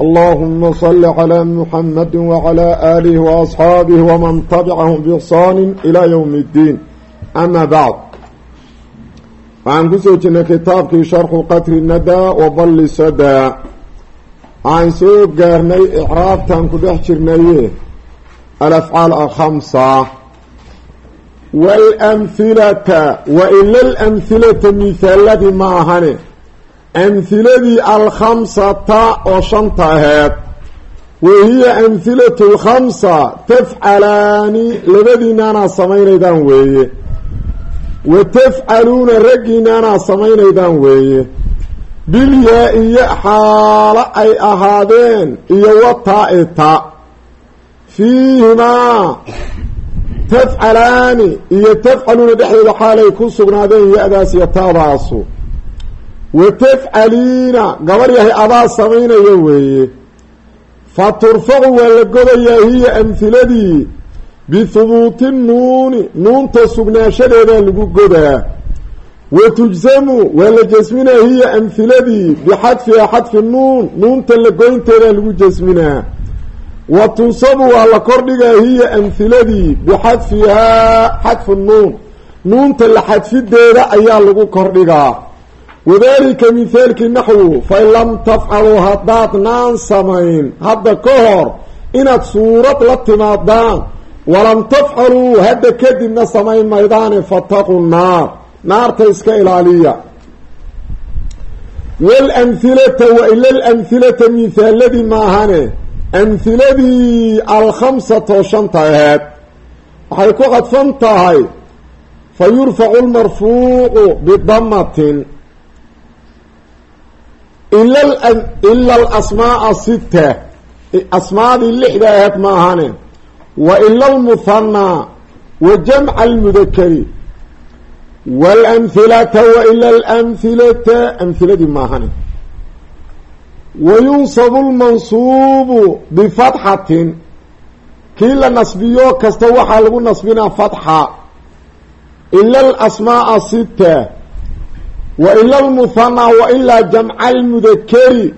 اللهم صل على محمد وعلى آله وأصحابه ومن تبعهم بإحسان إلى يوم الدين أما بعد waxaan kusoo jirnay kitaabkii sharxu qatri nadaa wa balli sadaa waxaan soo gaarnay icraabtan ku dhex jirnaye alafcaal alkhamsa waalamhilata wa ila alamhilata mihaaladii ma ahane amhiladii alkhamsata oo shanta aheed wahiya amhilatu lkhamsa tafcalaani labadiinaanaa samaynaydaan weeye wa tafcaluuna raggiinaanaa samaynaydaan weeye bilyaa-iya xaalo ay ahaadeen iyo wataa-i ta fiihimaa tafcalaani iyo tafcaluuna dhexdooda xaalay ku sugnaadeen ya-daas iyo taadaasu wa tafcaliina gabar yahay adaa samaynaya weeye fa turfacu waa la godayaa hiya amhiladii bihubuuti nuuni nuunta sugnaanshadeedaa lagu godaa wa tujsamu waa la jasminaa hiya amhiladii bixadfihaa xadfi nuun nuunta la goynteedaa lagu jasminaa wa tunsabu waa la kordhigaa hiya amhiladii bixadfihaa xadfu nuun nuunta la ayaa lagu kordhigaa wadaalika mihaalkii naxwu fain lam tafcaluu haddaadnaan samayn hadda ka hor inaad suurad la timaadaan walam tafcaluu hadda kadibna samayn maydaane fataqu naar. Naarta iska ilaaliya. Walamhilata wa ila alamhilata mihaaladii maahane amhiladii alkhamsatoo shanta aheed waxay ku qadfan tahay fa yurfacu lmarfuucu bidamatin ila alasmaaa sita asmaadii lixda aheed ma ahane wa ila almuhanaa wa jamca almudakari waalamhilata wa ila alamhilata amhiladii ma ahane wa yunsabu lmansuubu bifatxatin kii la nasbiyo kasta waxaa lagu nasbinaa fatxa ila alasmaaa sita wa ila almuhanaa wa ilaa jamca almudakeri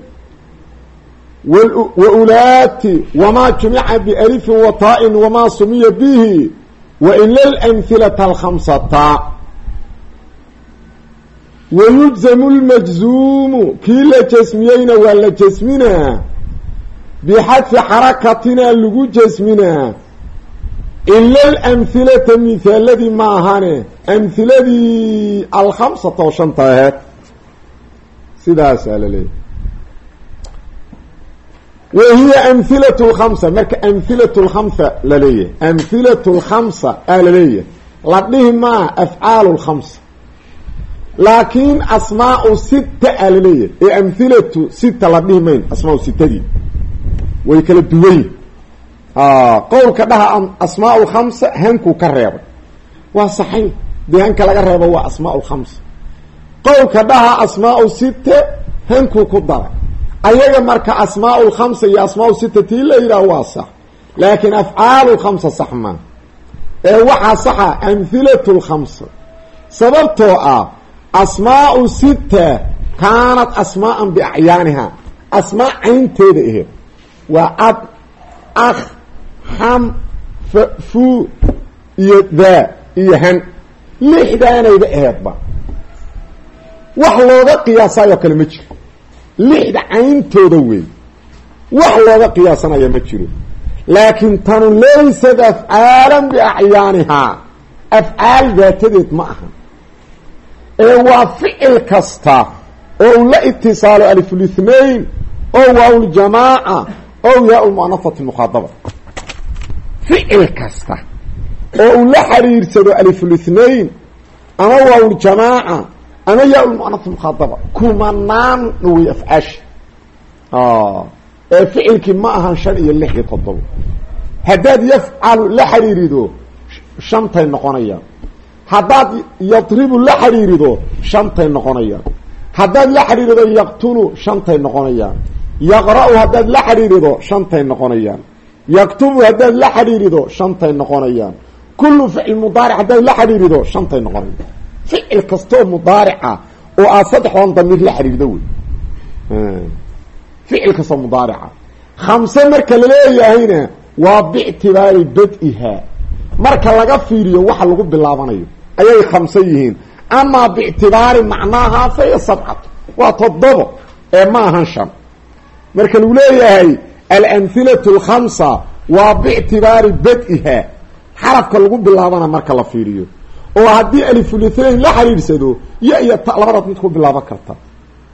wa ulaati wamaa jumica bialifin wa taa-in wamaa sumiya bihi wa ila alamhilata alkhamsata wa yujzamu lmajzuumu kii la jasmiyeyna waa la jasminaa bixadfi xarakatina lagu jasminaa ila alamhilata mihaaladii ma ahane amhiladii alkhamsata oo shanta aheed sidaasaa la leeyahy wa hiya amhilatu lkhamsa marka amhilatu lkhamsa la leeyahay amhilatu lkhamsa aa la leeyahay la dhihi maa afcaalu lkhamsa laakiin asmaau sita aa la leeyahay ee sita la dhihi mayn asmaau sitadii way kala duwayn qowlka dhaha asmaa lkhamsa hankuu ka reebay waa saxay dee hanka laga reebo waa asmaa lkhamsa qowlka dhaha asmaau sita hankuu ku daray ayaga marka asmaa lkhamsa iyo asmaa sita tii la yidhaah waa sax laakiin afcaalu lkhamsa sax maa ee waxaa saxa amhilatu lkhamsa sababtoo ah asmaau sita kaanat asmaaan biacyaaniha asmaa caynteeda aheed waa ab akh xam fu iyo daa iyo han. Lixdaanayba aheedba wax looga qiyaasaayoo kale ma jiro. Lixda cayntooda wey wax looga qiyaasanaya ma jiro. Laakiin tanu laysad afcaalan biacyaanihaa afcaal daatadeed ma aha. Ee waa ficil kasta oo u la itisaalo alifulithnain oo waaw-ljamaaca oo yaa lmuanafati mukhaadaba ficil kasta. oo uu la xiriirsado alifulithnain ama waaw-ljamaaca ama yaa lmuanaf mukhaadaba kumanaan wey afcaashi. Ee ficilkii ma ahan shan iyo lix iyo toddoba haddaad yafcalu la xidhiirido shantay noqonayaan. Haddaad yadribu la xidhiirido shantay noqonayaan. Haddaad la xidhiirido yaqtulu shantay noqonayaan. Yaqra-u haddaad la xidhiirido shantay noqonayaan yaktubu haddaad la xidhiirido shantay noqonayaan. Kullu ficil mudaaric haddaad la xidhiirido shantay noqonayaan. Ficil kastoo mudaarica oo aad saddexdan damiir la xidhiirido wey. Ficil kastoo mudaarica khamse marka laleeyahayna waa bictibaari bad-ihaa marka laga fiiriyo waxa lagu bilaabanayo ayay khamse yihiin. Amaa bictibaari macnaaha faya sabcatu waa toddobo ee ma ahan shan marka lagu leeyahay alamhilatu alkhamsa waa bictibaari bad-ihaa xarafka lagu bilaabana marka la fiiriyo oo haddii alifulithnayn la xiriirsado yo iyo ta labadaad mid ku bilaaban karta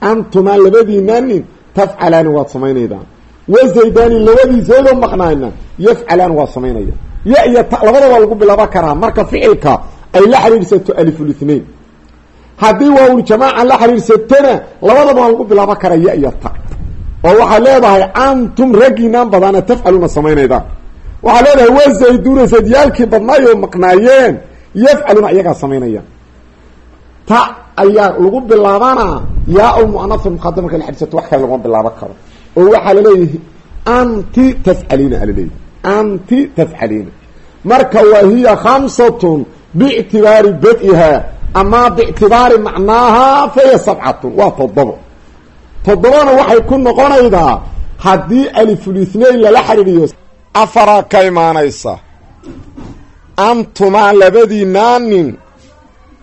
antumaa labadiinaa nin tafcalaani waad samaynaydaan wazaydani labadii zaydoo maqnaayna yafcalaani waad samaynaya yo iyo ta labada waa lagu bilaaban karaa marka ficilka ay la xiriirsato alifulithnain haddii waawuljamaaca la xiriirsatona labadaba waa lagu bilaaban karaa ta oo waxaad leedahay antum raggiinaan badana tafcaluuna samaynaydaan waxaad leedahay wazayduna zadyaalkii badnaayoo maqnaayeen yafcaluuna iyagaa samaynayaan ta ayaa lagu bilaabanaa yaa lmuanasa muqadam marka la xiriirsato wax kale laguma bilaaban karo. Oo waxaa la leeyahay anti tafcaliina alaleeyahy anti tafcaliina. Marka wa hiya khamsatun biictibaari bad-ihaa amaa biictibaari macnaaha fahiya sabcatun waa toddobo toddobana waxay ku noqonaydaa haddii alifulithnayn lala xidhiiriyo afaraa ka imaanaysa. Antumaa labadiinaa nin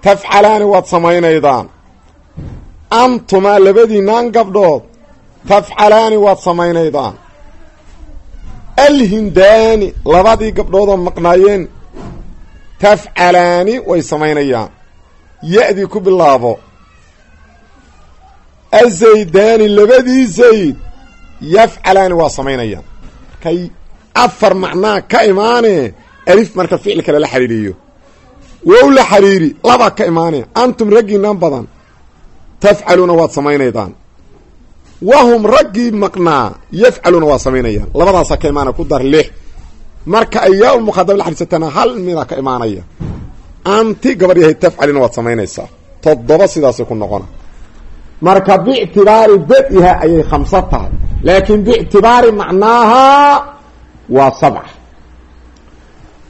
tafcalaani waad samaynaydaan. Antumaa labadiinaan gabdhood tafcalaani waad samaynaydaan. Alhindaani labadii gabdhoodoo maqnaayeen tafcalaani way samaynayaan. Ya-dii ku bilaabo azaydaani labadii zayd yafcalaani waa samaynayaan. Kay afar macnaa ka imaanee alif marka ficilka lala xiriiriyo wow la xiriiri labaa ka imaanee antum raggiinaan badan tafcaluuna waad samaynaydaan. Wahum raggii maqnaa yafcaluuna waa samaynayaan. Labadaasaa ka imaanaya ku dar lix. Marka ay yaa mukhadab la xiriirsatana hal mida ka imaanaya. Anti gabadh yahay tafcalina waad samaynaysaa. Toddoba sidaasay ku noqona marka biictibaari bad-iha ayay khamsa tahay. Laakiin biictibaari macnaaha waa sabca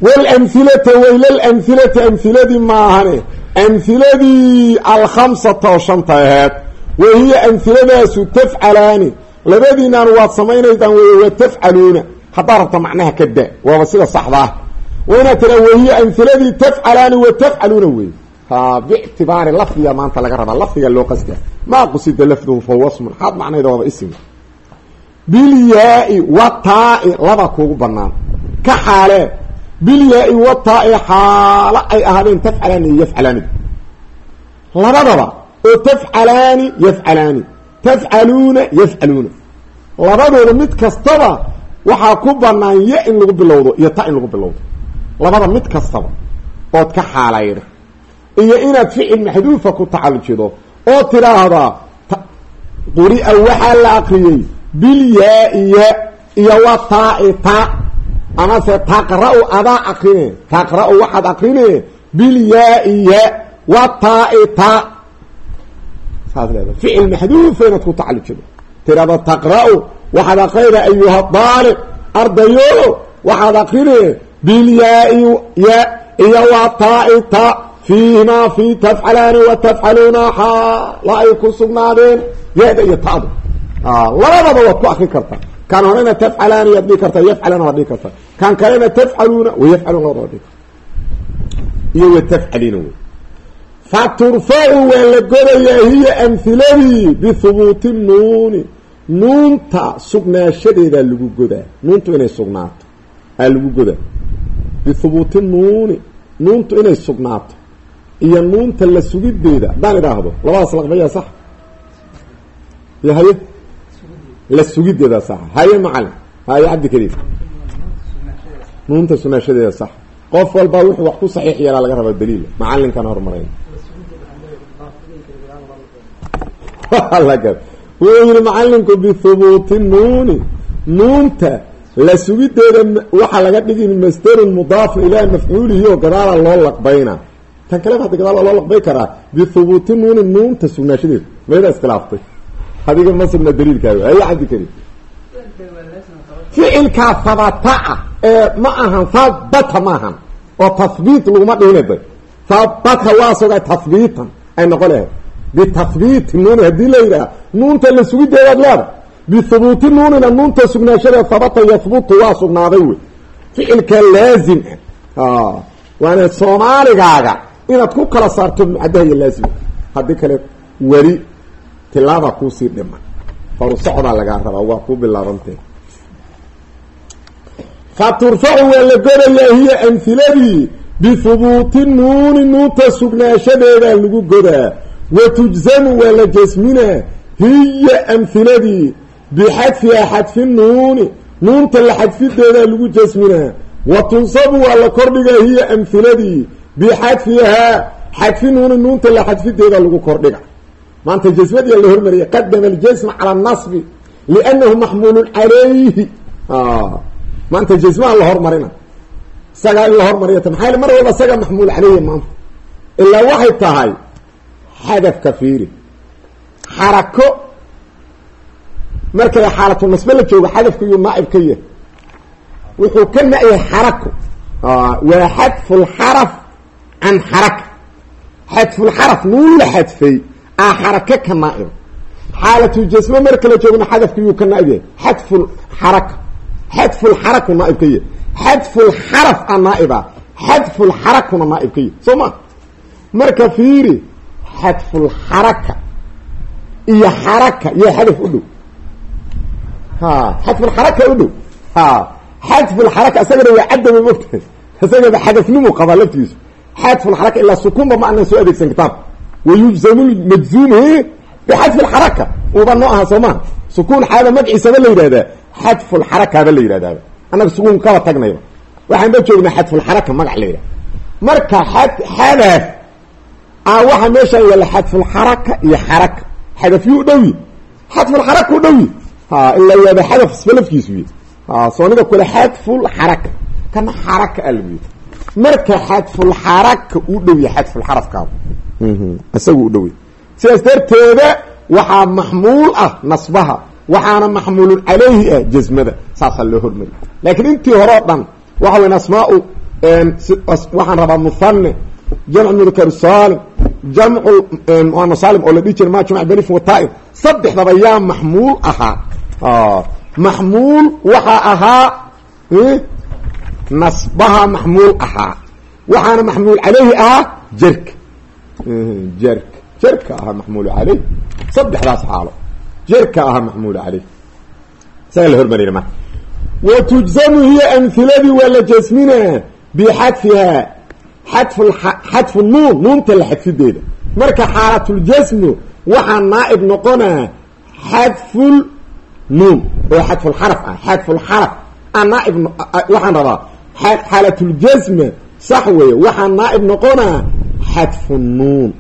walamhilata waylalamhilati amhiladii maahane. Amhiladii alkhamsata oo shanta aheed wa hiya amhiladaasu tafcalaani labadiinaan waad samaynaydaan wey wa tafcaluuna haddaa rabta macnaha ka da. Waaba sida saxda ah. Waa inaad tiraa wahiya amhiladii tafcalaani wa tafcaluuna ha bictibaari lafdiga maanta laga rabaa. Lafdiga loo qasda maa qusida lafduhu fa wasmun. Xaad macnayda waaba ism bilyaa-i wataa-i laba kuugu banaan ka xaalee. Bilyaa-i wataa-i xaalo ay ahaadeen tafcalaani yafcalaani. Labadaba oo tafcalaani yafcalaani. Tafcaluuna yafcaluuna. Labadooda mid kastaba waxaa ku banaan ya in lagu bilowdo iyo ta in lagu bilowdo. Labada mid kastaba ood ka xaalayda iyo inaad ficil maxduufa ku tacallujido oo tidhaahdaa quri-a waxaa la akriyey bilyaa-iya iyo wa taa-i ta amase taqra-u adaa akrine taqra-u waxaad akrine bilyaa-iya wa taa-i ta saas ficil maxduufa inaad ku tacallujido tidhahda taqra-u waxaad akrida ayuha daalib ardayo waxaad akrine bilyaa-i ya iyo wa taa-i ta fiihimaa fi tafcalaani wa tafcaluuna xaala ay ku sugnaadeen ya-da iyo ta'du labadaba waad ku akri kartaa kan horena tafcalaani waad dhihi kartaa yafcalana waad dhihi kartaa kan kalena tafcaluuna wayafcaluuna labada waad dhihi karta iyo watafcaliina wey fa turfacu waa la godayaa hiya amhiladii bihubuuti nuuni nuunta sugnaashadeedaa lagu godaa nuuntu inay sugnaato aa lagu bihubuuti nuuni nuuntu inay sugnaato iyo nuunta la sugideeda. Haddaan idhaahdo labadaas laqbaya sax? Y haye? La sugideeda sax. Haye macalin. Haye cabdi nuunta sugnaashadeeda sax. Qof walba wuxuu wax ku saxiix yeelaa laga rabaa daliila macalinkan hormarayn. Wuu yihi macalinku bihubuuti nuuni. Nuunta la sugideeda waxaa laga dhigin masderun mudaafu ilaa mafcuulihi oo gadaala loo laqbayna tan kaleba hadda gadaala loo laqbay karaa bihubuuti nuuni nuunta sugnaashadeeda mayda iskhilaaftay adiga ma sugna daliilkaaga. Haya cabdi karim ficilkaa habata ah ee ma ahan habata ma ahan oo tahbiit laguma dhihinaba habata waa suga tahbiitan ay noqon lahayd. Bitahbiiti nuuni haddii la yidhaha nuunta la sugideedaad leeda bihubuuti nuunina nuunta sugnaashadeed habata yahbutu waa sugnaaday wey. Ficilka laazim ah. Waana soomaaligaaga inaad ku kala saarto mucadaha iyo laazima. Haddii kale weli tilaabaa kuusii dhiman faru socdaa lagaa rabaa waa ku bilaabantee fa turfacu waa la godayaa hiya amhiladii bihubuuti nuuni nuunta sugnaashadeedaa lagu godaa. Wa tujzamu waa la jasminaa hiya amhiladii bixadfihaa xadfi nuuni nuunta la xadfideedaa lagu jasminaa wa tunsabu waa la kordhigaa hiya amhiladii bixadfihaa xadfi nuuni nuunta la xadfideedaa lagu kordhiga maanta jasmadiyaa la hormariyay qadama aljasma cala anasbi liannahu maxmuulun calayhi maanta jasmaha la hormarina isagaa in la hormariyata maxaa mar walba isagaa maxmuul caleyhi maanta ilaa waxay tahay xadafka fiiri xarako markay xaalatu nasbe la joogo xadafka yuu naaib ka yahay wuxuu ka na-yahay xarako waa xadfulxaraf can xaraka xadfulxaraf nuun la xadfay a xarake ka naa'iba xaalatujasme marka la joogna xadafka yuu ka naaib yahay xadfulxaraka xadfulxaraku naaib ka yahay xadfulxaraf a naa'iba xadfulxarakuna naaib ka yahay soo ma marka fiiri xadfulxaraka iyo xaraka iyo xadaf u dhow ha xadfulxaraka u dhow ha xadfulxaraka isagana waa cadama mogtahay isagaba xadafnimu qabaa laftigiisu xadfulxaraka ilaa sukunba ma anan soo adeegsan kitaabka wayujzamu majzuumhi bixadfi lxaraka uba noo aha soo maha sukuun xaaba magciisaba la yidhahdaa xadfulxarakaaba la yidhahdaaba annaga sukuun kaba tagnayba waxaan ba joognaa xadfulxaraka magac la yidhaha marka xad xadaf a waxaa meeshaan yaalla xadfulxaraka iyo xaraka xadafyuu dhowyi xadfulxaraka u dhowyi ha ilaa yaaba xadaf isba lafkiisu y ha sooniga kule xadfulxaraka kana xaraka a lagu marka xadfulxaraka u dhowya xadfulxarafkaaba isagu u dhowey sidaas darteeda waxaa maxmuul ah nasbaha waxaana maxmuulun calayhi ah jasmada saasaa loo hormari laakiin intii hore o dhan waxa weyn asmaau waxaan rabaa muhane jamc mudakar salim jamcu muana salim oo la dhihi jira ma jumc benif wataaib saddexdaba yaa maxmuul ahaa. Maxmuul waxaa ahaa nasbaha maxmuul ahaa. Waxaana maxmuul calayhi ahaa jerka jerk. Jerka ahaa maxmuul caleyh saddexdaas xaalo. Jerka ahaa maxmuul caleyh isaga la hormarina marka wa tujzamu hiya amhiladii waa la jasminaa bixadfihaa xadfu xadfu nuun nuunta la xadfideeda. Marka xaalatljasmu waxaa naaib noqonaa xadful nuun oo xadfulxaraf ah. Xadfulxaraf a naaib waxaan rabaa xaalatljasma sax weeye. Waxaa naaib noqonaa xadfu nuun.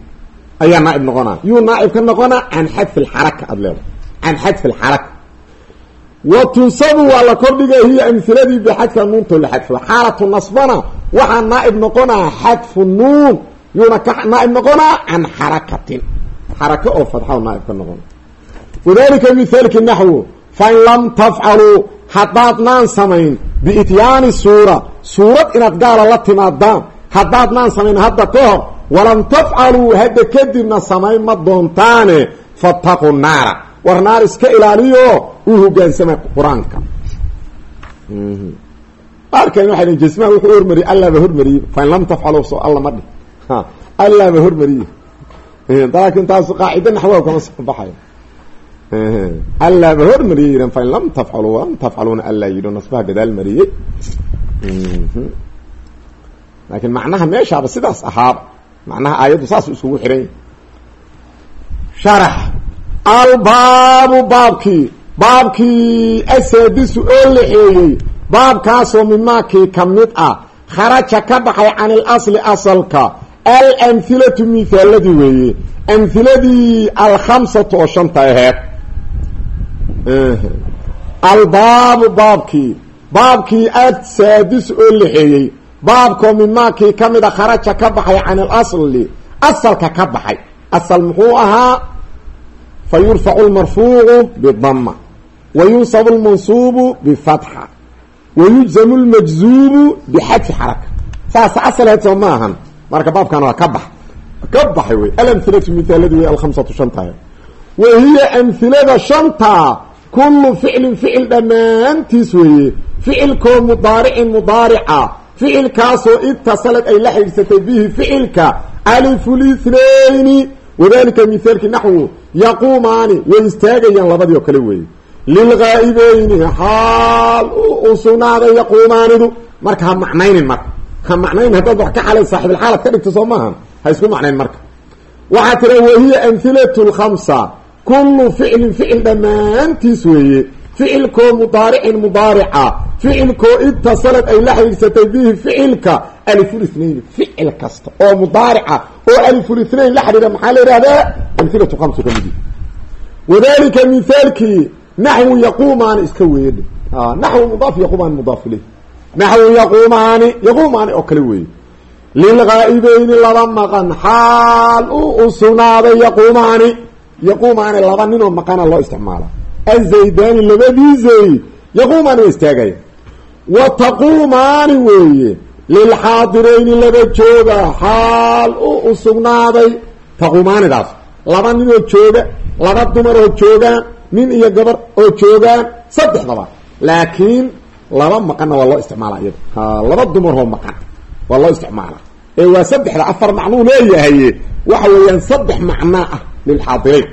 Ayaa naaib noqonaa. Yuu naaib ka noqonaa can xadfi lxaraka aada leeda can xadfi lxaraka. Wa tunsabu waa la kordhiga hiya amhiladii bixadfa nuunto la xadfo. Xaalatu nasbana waxaa naaib noqonaa xadfu nuun. Yuuna ka naaib noqonaa can xarakatin. Xarako oo fadxa naaib ka noqona wadalika mithaalki naxwu fain lam tafcaluu haddaadnaan samayn biityaani suura suurad inaad gaala la timaadaan. Haddaadnaan samayn hadda ka hor walam tafcaluu hadda kadibna samayn ma doontaane. Fataqu naara. War naar iska ilaaliyo u hogaansama qur'aanka. Arkan waxay dhin jasmaha wuxuu hormariyey allaaba hormariyey fain lam tafcalu so alla ma dhi allaaba hormariyey laakin taas qaacida naxwaha kama soo baxayo allaaba hormariyey yihan fain lam tafcalu walam tafcaluuna allaa yidhi nasbaha gadaal mariyey. Laakiin macnaha meeshaaba sidaas ahaaba. Macnaha aayaddu saasuu iskugu xihan yahy sharax. Albaabu baabkii baabkii asaadisu oo laxeeyey baabkaasoo mimaakii ka mid ah. Kharaja ka baxay can ilasli asalka. Alamhilatu mihaaladii weeye. Amhiladii alkhamsatu oo shanta aheed albaabu baabkii baabkii asaadis oo lixeeyey. Baabkoo mimaakii ka mida kharaja ka baxay can alasli asalka ka baxay. Asal muxuu ahaa? Fa yurfacu lmarfuucu bidama wa yunsabu lmansuubu bifatxa. Wa yujzamu lmajzuubu bixadfi xaraka saas asalheed soo ma ahan. Marka baabkan waa ka bax. Wa hiya amhilada shantaa kullu ficlin ficil dhammaantiis weeye ficilkoo mudaaricin mudaarica ficilkaasoo itasalad ay la xidhiidsatay bihi ficilka alifulithnayni wadalika mithaalkii naxwu yaquumaani way istaagayaan labadii oo kale weeye lilghaa'ibeyni xaal u sugnaaday yaquumaanidu marka ha macnaynin marka ha macnayn haddaad wax ka xalay saaxibilxaalad ka dhigto soo maahan ha isku macnayn marka waxaa tira wahiya amhilatu lkhamsa kullu ficlin ficil dhammaantiis weeye ficilkoo mudaaricin mudaarica ficilkoo itasalad ay la xidhiidsatay bihi ficilka alifulithnayn ficil kasta oo mudaarica oo alifulithnayn la xidhiidha maxaa la yihahdaa amhilatu khamsu ka midi wadalika mithaalkii naxwu yaquumaani iska weeyadhe naxwu mudaaf yaquumaani mudaaf ileyh naxwu yaquumaani yaquumaani oo kale weeye lilghaa'ibeyni laba maqan xaal u u sugnaaday yaquumaani yaquumaani laba ninoo maqana loo isticmaala azaydaani labadii zayd yaquumaani waa istaagaya wa taquumaani weeye lilxaadirayni laba jooga xaal u u sugnaaday taquumaanidaas laba ninoo jooga laba dumaroo joogaan nin iyo gabar oo joogaan saddexdaba laakiin laba maqanna waa loo isticmaala iyada laba dumaroo maqan waa loo isticmaala ee waa saddexda afar macnuu leeyahay waxa weeyaan saddex macnaa ah lilxaadirayn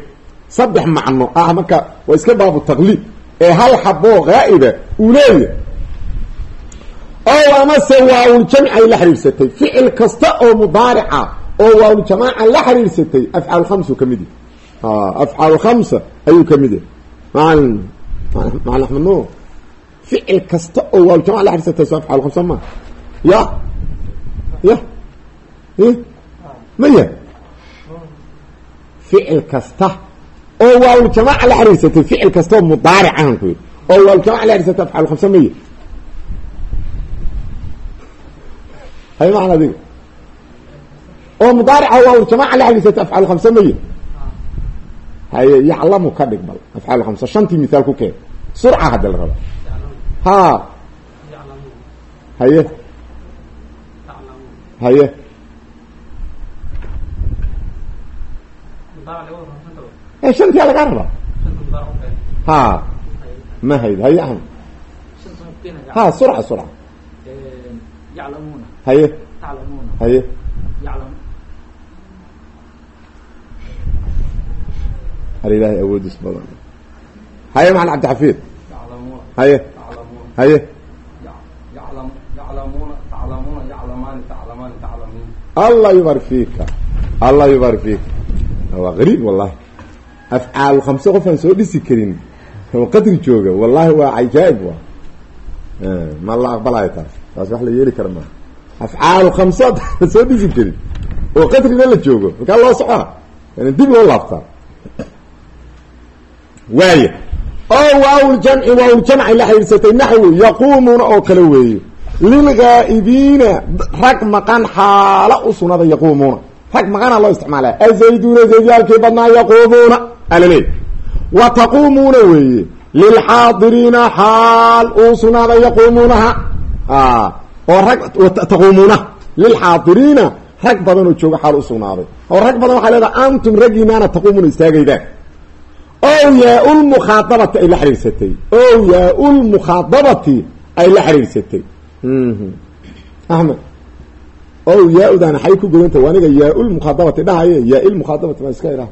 saddex macno ah marka waa iska baabu taqliid ee hal xaboo haa'iba uu leeyahay oo amase waawuljamci ay la xiriirsatay ficil kasta oo mudaarica oo waawuljamaaca la xiriirsatay afcaal khamsu ka mid yahy afcaal khamsa ayuu ka mid yahay maalin maalin axmed nuur ficil kasta oo waawuljamaca la xiriirsatay soo afcaal khamsa ma ya ya maya ficil kasta oo waawuljamaaca la xiriirsatay ficil kasta oo mudaaric ahan ku yidhi. oo waawuljamaca la xiriirsatay afcaal khamsa maya hay macna adiga? oo mudaarica waawuljamaaca la xiriirsatay afcaal khamsa maya haye yaclamu ka dhig bal afcaal khamsa shantii mithaal ku keen. Surca hadda la raba ha haye haye shantiyaa lagaa rabaa ha ma hayd haye ahmed ha surca surca haye. Haye. Hal ilaahay awoodis badan. Haye macalin cabdixafiid. Haye. Haye. Allah yubarik fiika allah yubarik fiika waa gariib wallahi afcaal khamse qof aan soo dhisi karin. Oo qadri jooga wallahi waa cajaaib wa ma la aqbalayo taas. Taas wax la yeeli kara maaha afcaalu khamse soo dhisi karin. Oo qadrina la joogo markaa loo socona yani dib loo laabtaa waaya oo waawljamci waawljamci la xidhiirsatay naxwi yaquumuuna oo kale weeye. Lilghaa'ibiina rag maqan xaala u sugnada yaquumuuna rag maqana loo isticmaala. Azayduuna zaydyaalkii badnaa yaquumuuna. Alaleey wa taquumuuna weeye. Lilxaadiriina xaal uu sugnaada yaquumuunaha. Oo rag taquumuuna. Lilxaadiriina rag badan oo jooga xaal u sugnaaday. Oo rag badan waxaa leedaha antum raggiinaana taquumuuna istaagaydaan ow yaa-ulmukhaadabati ay la xidhiirsatay ow yaa-ulmukhaadabati ay la xidhiirsatay axmed ow yaa-udan xay ku godanta aniga yaa-ulmukhaadabati dhahaye yaa-ilmukhaadabati ma iska idhaha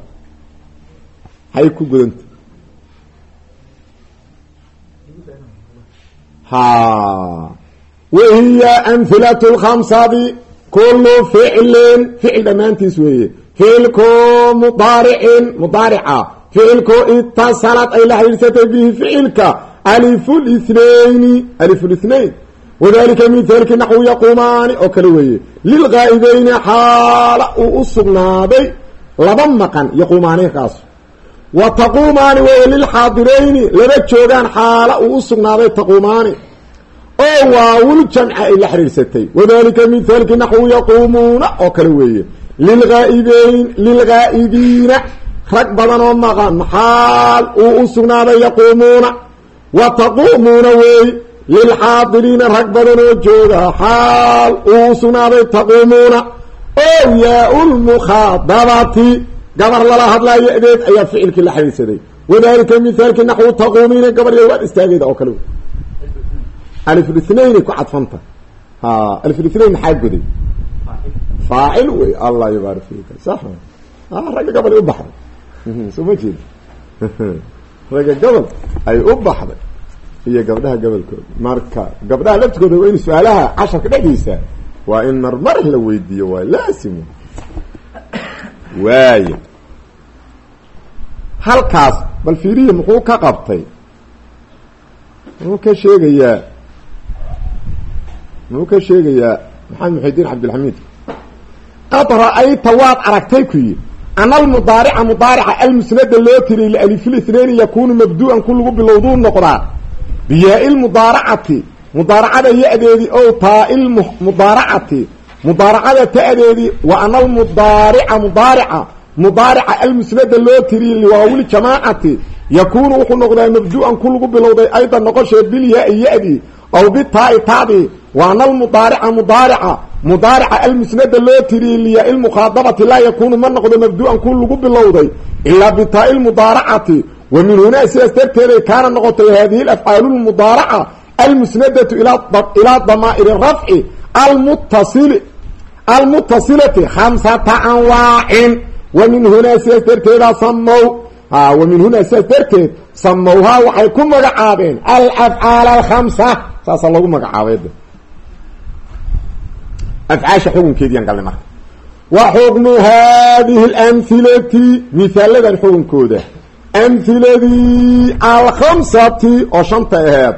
xay ku godanta ha wahiya amhilatu lkhamsadi kullu ficlin ficil dhammaantiis weeye. Ficilko mudaaricin mudaarica. Ficilko itasalad ay la xidhiirsatay bihi ficilka alifulithnayni alifulithnayn wadalika mithaalki naxwu yaquumaani oo kale weeye lilghaa'ibeyni xaala uu u sugnaaday laba maqan yaquumaani kaas wa taquumaani weeye lilxaadirayni laba joogaan xaala uu u sugnaaday taquumaani. Oo waawuljamca ay la xiriirsatay. Wadalika mithaalki naxwu yaquumuuna oo kale weeye. Lilghaa'ibeyn lilghaa'ibiina rag badan oo maqan maxaal uu u sugnaaday yaquumuuna. Wa taquumuuna weey lilxaadiriina rag badan oo jooga xaal uu sugnaaday taquumuuna oo yaa-ulmukhaadabati gabar lala hadlaayo adeed ayaa ficilkii la xiriirsaday wadalika mithaalki naxwu taquumiina gabar ya waad istaageeda oo kale aliflithnainay ku cadfanta ha aliflithnain maxaa goday faacil wey allah yubaarik fika sax ragga gabal ay u baxday soo ma jeeda ragga gabal ay u baxday iyo gabdhaha gabalkooda marka gabdhaha laftigooda waa in su'aalaha casharka dhexdiisa waa in marmar la weydiiyo waa laasimo waaya halkaas bal fiiriya muxuu ka qabtay? Muxuu ka sheegayaa? Muxuu ka sheegayaa? Maxamed muxidiin cabdilxamiid. Qad ra'ayta waad aragtay ku yidhi ana almudaarica mudaarica almusnada loo tiriy lialifilithnaini yakunu mabdu'an ku lagu bilowduu noqdaa biyaa-i lmudaaracati mudaaracada ya-deedii ow taa-i mudaaracati. Mudaaracada ta-deedii wa ana almudaarica mudaarica. Mudaarica almusnada loo tiriy liwaawil jamaacati. Yakunu wuxuu noqdaa mabdu'an ku lagu bilowday aydan noqoshee bilyaa-i ya-dii aw bitaa-i taadii wa ana almudaarica mudaarica. Mudaarica almusnada loo tiriyey liyaa-i lmukhaadabati laa yakunu ma noqdo mabdu'an ku lagu bilowday. Ilaa bitaa-i lmudaaracati min hunaa sidaas darteeday kaana noqotay hadihi alafcaalu lmudaaraca almusnadatu ilaa damaa'iri rafci almutasili almutasilati khamsata anwaacin wa min hunaa sidaas darteedaa samow wa min hunaa sidaas darteed samowhaa waxay ku magacaabeen alafcaal alkhamsa. Saasaa loogu magacaabay afcaasha xukunkeediian galnay marka. Wa xukmu hadihi اlamhilati mihaaladan xukunkooda amhiladii alkhamsati oo shanta aheed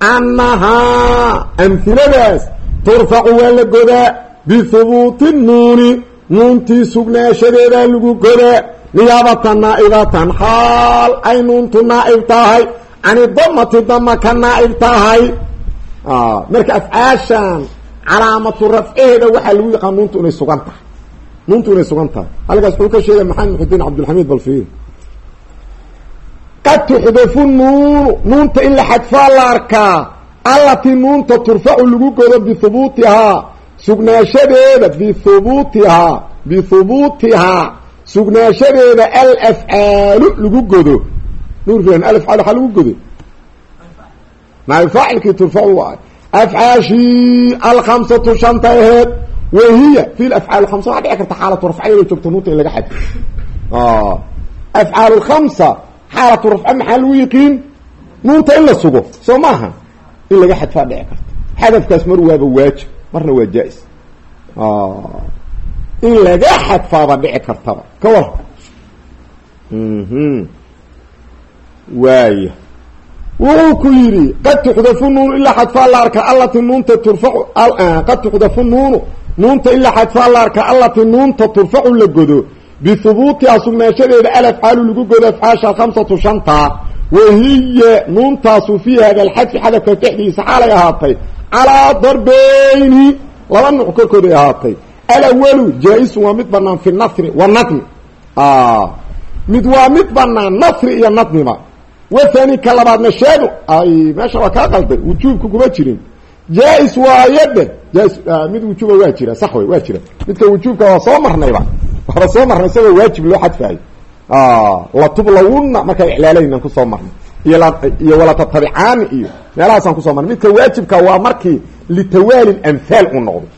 annahaa amhiladaas turfacu waa la godaa bihubuuti nuuni nuuntii sugnaashadeedaa lagu godaa niyaabatan naa'ibatan xaal ay nuuntu naa'ib tahay cani damati dama ka naa'ib tahay marka afcaashan calaamatu rafceheeda waxaa lagu yaqaan nuuntu inay sugan tahay nuuntu inay sugan tahay halkaas wuxuu ka sheegay maxamed muxudiin cabdilxamiid balfiir qad tuxdafu nuunu nuunta in la xadfaa la arkaa allatii nuunta turfacu lagu godo bihubuutihaa sugnaashadeeda bihubuutihaa bihubuutihaa sugnaashadeeda alafcaalu lagu godo. Nuurfian alafcaal waxaa lagu godo? Naay faacilkii turfacu waay afcaashii alkhamsatu shanta aheed wahiya fi afcaal hamsa waxaa dhici karta xaalatu rafcayadoo joogto nuunta in laga xadfo. Afcaal lkhamsa xaalatu rafca maxaa lagu yiqiin nuunta in la sugo soo maaha? In laga xadfaa dhici karta. Xadafkaas mar waaba waajib marna waa jaa-is. In laga xadfaaba dhici kartaba. Ka war. Waaya wuxuu ku yidhi qad tuxdafu nuunu ilaa xadfaa la arkaa allati nuunta turfacu qad tuxdafu nuunu nuunta ilaa xadfaa la arkaa allati turfacu la bihubuutiha sugnaashadeeda alafcaalu lagu godo afcaasha alkhamsatu shantaa wahiya nuuntaasu fii hada alxadfi xadafka dhexdiisa xaalay ahaatay calaa darbeyni laba nuuc korkooday ahaatay alawalu jaa-isun waa mid banaan fi nasri wa nadmi mid waa mid banaan nasri iyo nadmiba wathani ka labaadna shaadu ay meesha waa kaa qalday wujuubka kuma jirin jaa-is waayade jaa-is mid wujuuba waa jira sax wey waa jira midka wujuubka waa soo marnayba waaba soo marnay isagoo waajib loo xadfaayo latublawunna markaan iclaalaynan ku soo marnay. Iyo iyo walatatabcaani iyo meelahaasaan ku soo marnay. Midka waajibka waa markii litawaali amhaal u noqdo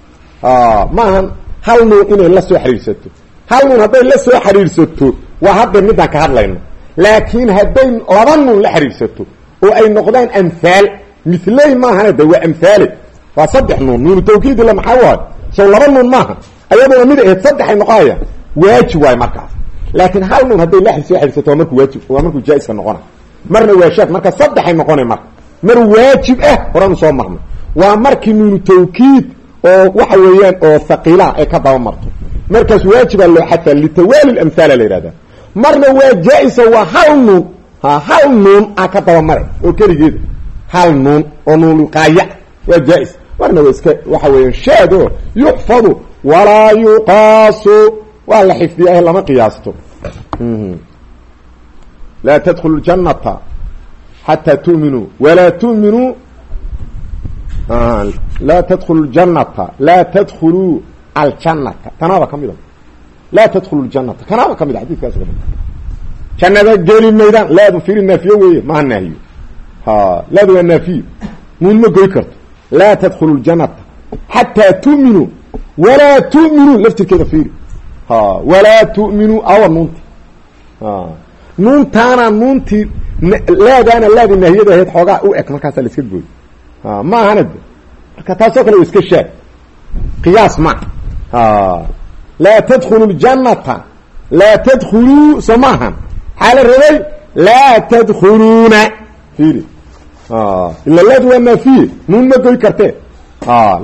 maahan hal nuun inay la soo xiriirsato. Hal nuun hadday la soo xiriirsato waa hadda midaan ka hadlayno. Laakiin hadday laba nuun la xiriirsato oo ay noqdaan amhaal miley maahana de waa amhaale waa saddex nuun. Nuunu tawkiid ila maxaa waay sow laba nuun maaha. Ayadoo mid ahayd saddexay noqonaya waajib waay markaas. Laakiin hal nuun hadday la soo xiriirsato waa markuu waajib waa markuu jaa-iska noqona marna waa shaad marka saddexay noqonay marka mar waajib ah horanu soo marnay. Waa markii nuunu tawkiid oo waxa weeyaan oo haqiilaha ay ka daba marto. Markaas waajibaa loo xadfaa litawaali lamhaala la yihahda marna waa jaa-isa waa hal nuun. Ha hal nuun a ka daba mare oo keligeeda hal nuun oo nuunulqaaya waa jaa-is marna waa iska waxa weeya shaad o yuxfadu walaa yuqaasu waa la xifdiyaa lama qiyaasto. Laa tadkhulu ljanata xataa tu'minuu walaa tu'minuu laa tadkhulu ljanata laa tadkhuluu aljanata kanaaba ka mid a laa tadkhulu ljanata kanaaba ka mid a xadidkaas jannada geli maydaan laadu firi naafiyo weeye maha naahiyo ha laadu waa naafiyo. Nuun ma goy karto. Laa tadkhulu ljanata xataa tu'minuu walaa tu'minuu laftirkeeda fiiri walaa tu'minuu awa nuunti. Nuuntaana nuuntii laadaana laadi naahiyada ahayd xoogaa u eg markaasaa la iska gooy ma ahana marka taasoo kale wa iska shaad qiyaas ma laa tadkhulu ljanata laa tadkhuluu soo ma ahan. Maxaa la rabay laa tadkhuluuna. Fiiri. Ila laadu waa naafiye nuun ma goy kartee.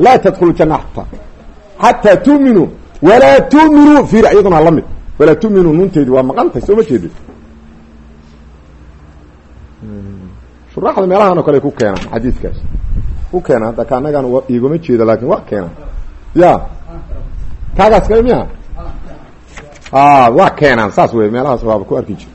Laa tadkhulu janata xataa tu'minuu walaa tu'minuu fiiri iyaduna la mid. Walaa tu'minuu nuunteedi waa maqantay soo ma jeedin. Shuraaxda meelahan oo kale ku keenaan xadiidkaas ku keenaan hadda ka anagaan iguma jeedo laakin waa keenaan ya. Kaagaas kale miya waa keenaan saas wey meelahaas waaba ku arki jir.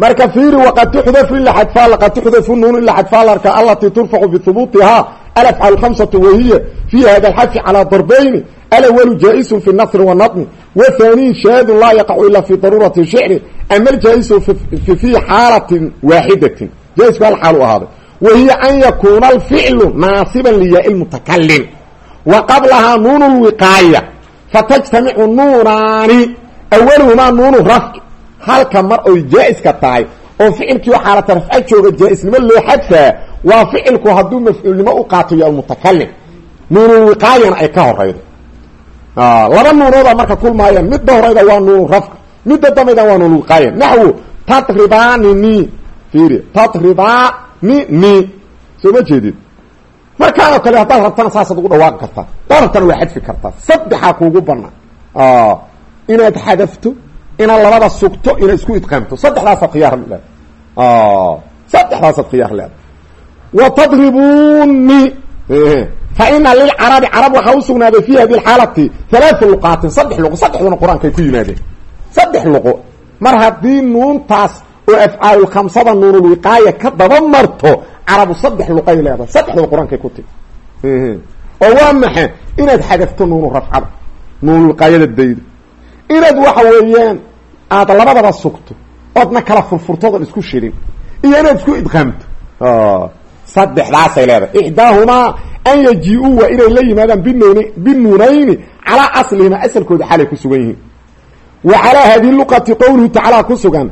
Marka fiiri waqad tuxdafu ila xadfaa laqad tuxdafu nuun xadfaa la arkaa alatii turfacu bihubuutihaa alafcaal hamsatu wahiya fi hada alxadfi calaa darbayni alwalu jaa-isu fi nasri wanadmi wathaniin shaadun laa yaqacu ila fi daruurati shicri ama aljaa-isu fi fi xaalatin waaxidatin jaa-isku hal xaal u ahaaday wahiya an yakuuna alficlu naasiban liyaa lmutakalim wa qablahaa nuun lwiqaaya fatajtamicu nuunaani awaluhumaa nuunu rafci halka mar oy jaa-iska tahay oo ficilkii oo xaalata rafca jooga jaa-isnimo loo xadfaa waa ficilku hadduu mafcuulnimo u qaato ya mutakalim nuunulwiqaayana ay ka horaydo laba nuunooda marka kulmaayaan midda horayda waa nuunu rafca midda dambayda waa nuunulwiqaaya naxwu tadribaani ni fiiri tadribaani ni. Soo ma jeedid markaanoo kale haddaad rabtana saasaad ugu dhawaaqi kartaa. Daad rabtana waa xadfi kartaa. Saddexaa kuugu banaan inaad xadafto inaad labada sugto inaad isku idqaamto. Saddexdaasaad khiyaar leeda saddexdaasaad khiyaar leeda wa tadribuni fa ina lilcarabi carab waxaa usugnaaday fi hadi lxaalati halaatu luqaatin saddex luqo saddexduna qur'aankay ku yimaadeen saddex luqo mar haddii nuuntaas oo afcaalulkhamsada nuunulwiqaaya ka daba marto carabu saddex luqay leedahay saddexdaba qur'aankay ku tiri oo waa maxa inaad xadafto nuunu rafcada nuunulwiqaayada daydo inaad waxa weeyaan aada labadaba sugto oodna kala furfurtoodan isku shirin iyo inaad isku idqaamto saddexdaasay leedahay. Ixdaahumaa an yaji-uu waa inay la yimaadaan binun binuunayni calaa aslihima asalkooda xaalay ku sugan yihiin. Wa calaa hadihi luqati qowluhu tacaala ku sugan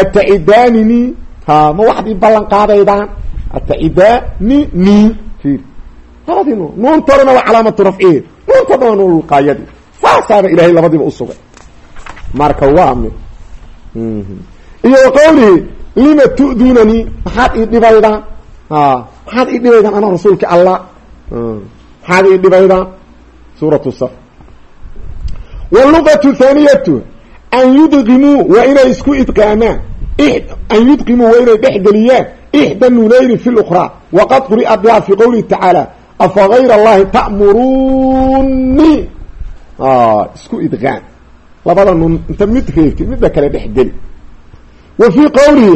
atacidaanini ha ma waxaad i ballan qaadaydaan? Atacidaani ni labadii nuun nuuntoodana waa calaamatu rafcihi nuuntoodna waa nuun wiqaayadii saasaaba ilahay labadiiba usugay marka waa mid. Iyo wa maxaad dhibaydaan maxaad ii dhibaydaan ana rasuulka allah maxaad ii dhibaydaan suuratu saf. Waluqatu thaaniyatu an yudqimuu waa inay isku idqaamaan an yudqimuu waa inay dhexgeliyaan ixda nunayni fi lukraa waqad quri'a biha fi qowlihi tacaala afa gayra allahi ta'muruunii isku idqaam labada nun inta mid reebtid midda kale dhexgeli wa fii qowlihi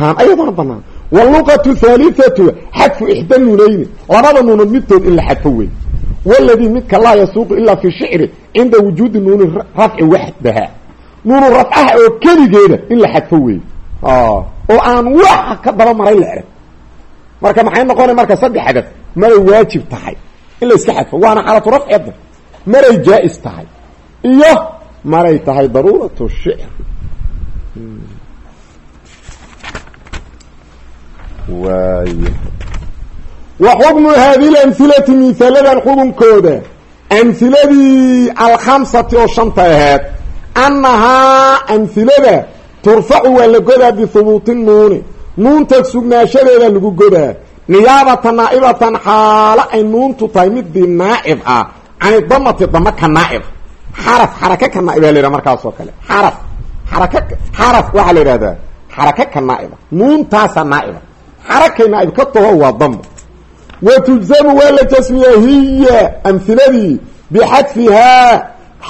taan ayadona banaan waluqatu thalithatu xadfu ixda nunayni labada nuunood midtood in la xadfo wey waladii midka laa yasuuqu ilaa fi shicri cinda wujuudi nuuni rafci waxdaha nuunu rafcaha oo keligeeda in la xadfo wey oo aan waxa ka daba maray la erag marka maxay noqona marka saddex xadaf maray waajib tahay in la iska xadfo waana xaalatu rafcida maray jaa-is tahay iyo maray tahay daruuratu shicr waay wa xukmu haadihi lamhilati mihaaladan xukunkooda amhiladii alkhamsati oo shanta aheed annahaa amhilada turfacu waa la godaa bihubuuti nuuni. Nuunta sugnaashadeeda lagu godaa. Niyaabatan naa'ibatan xaalo ay nuuntu tahay midii naa'ib ah. Cani damati dama ka naa'ib. Xaraf xaraka ka naa'ib aa la yidhaha markaas oo kale. Xaraf xaraka xaraf waxaa la xaraka ka naa'iba nuuntaasaa naa'iba xarakay naa'ib ka taho waa damba wa tujzamu waa la jasmiyaa hiya amhiladii bixadfihaa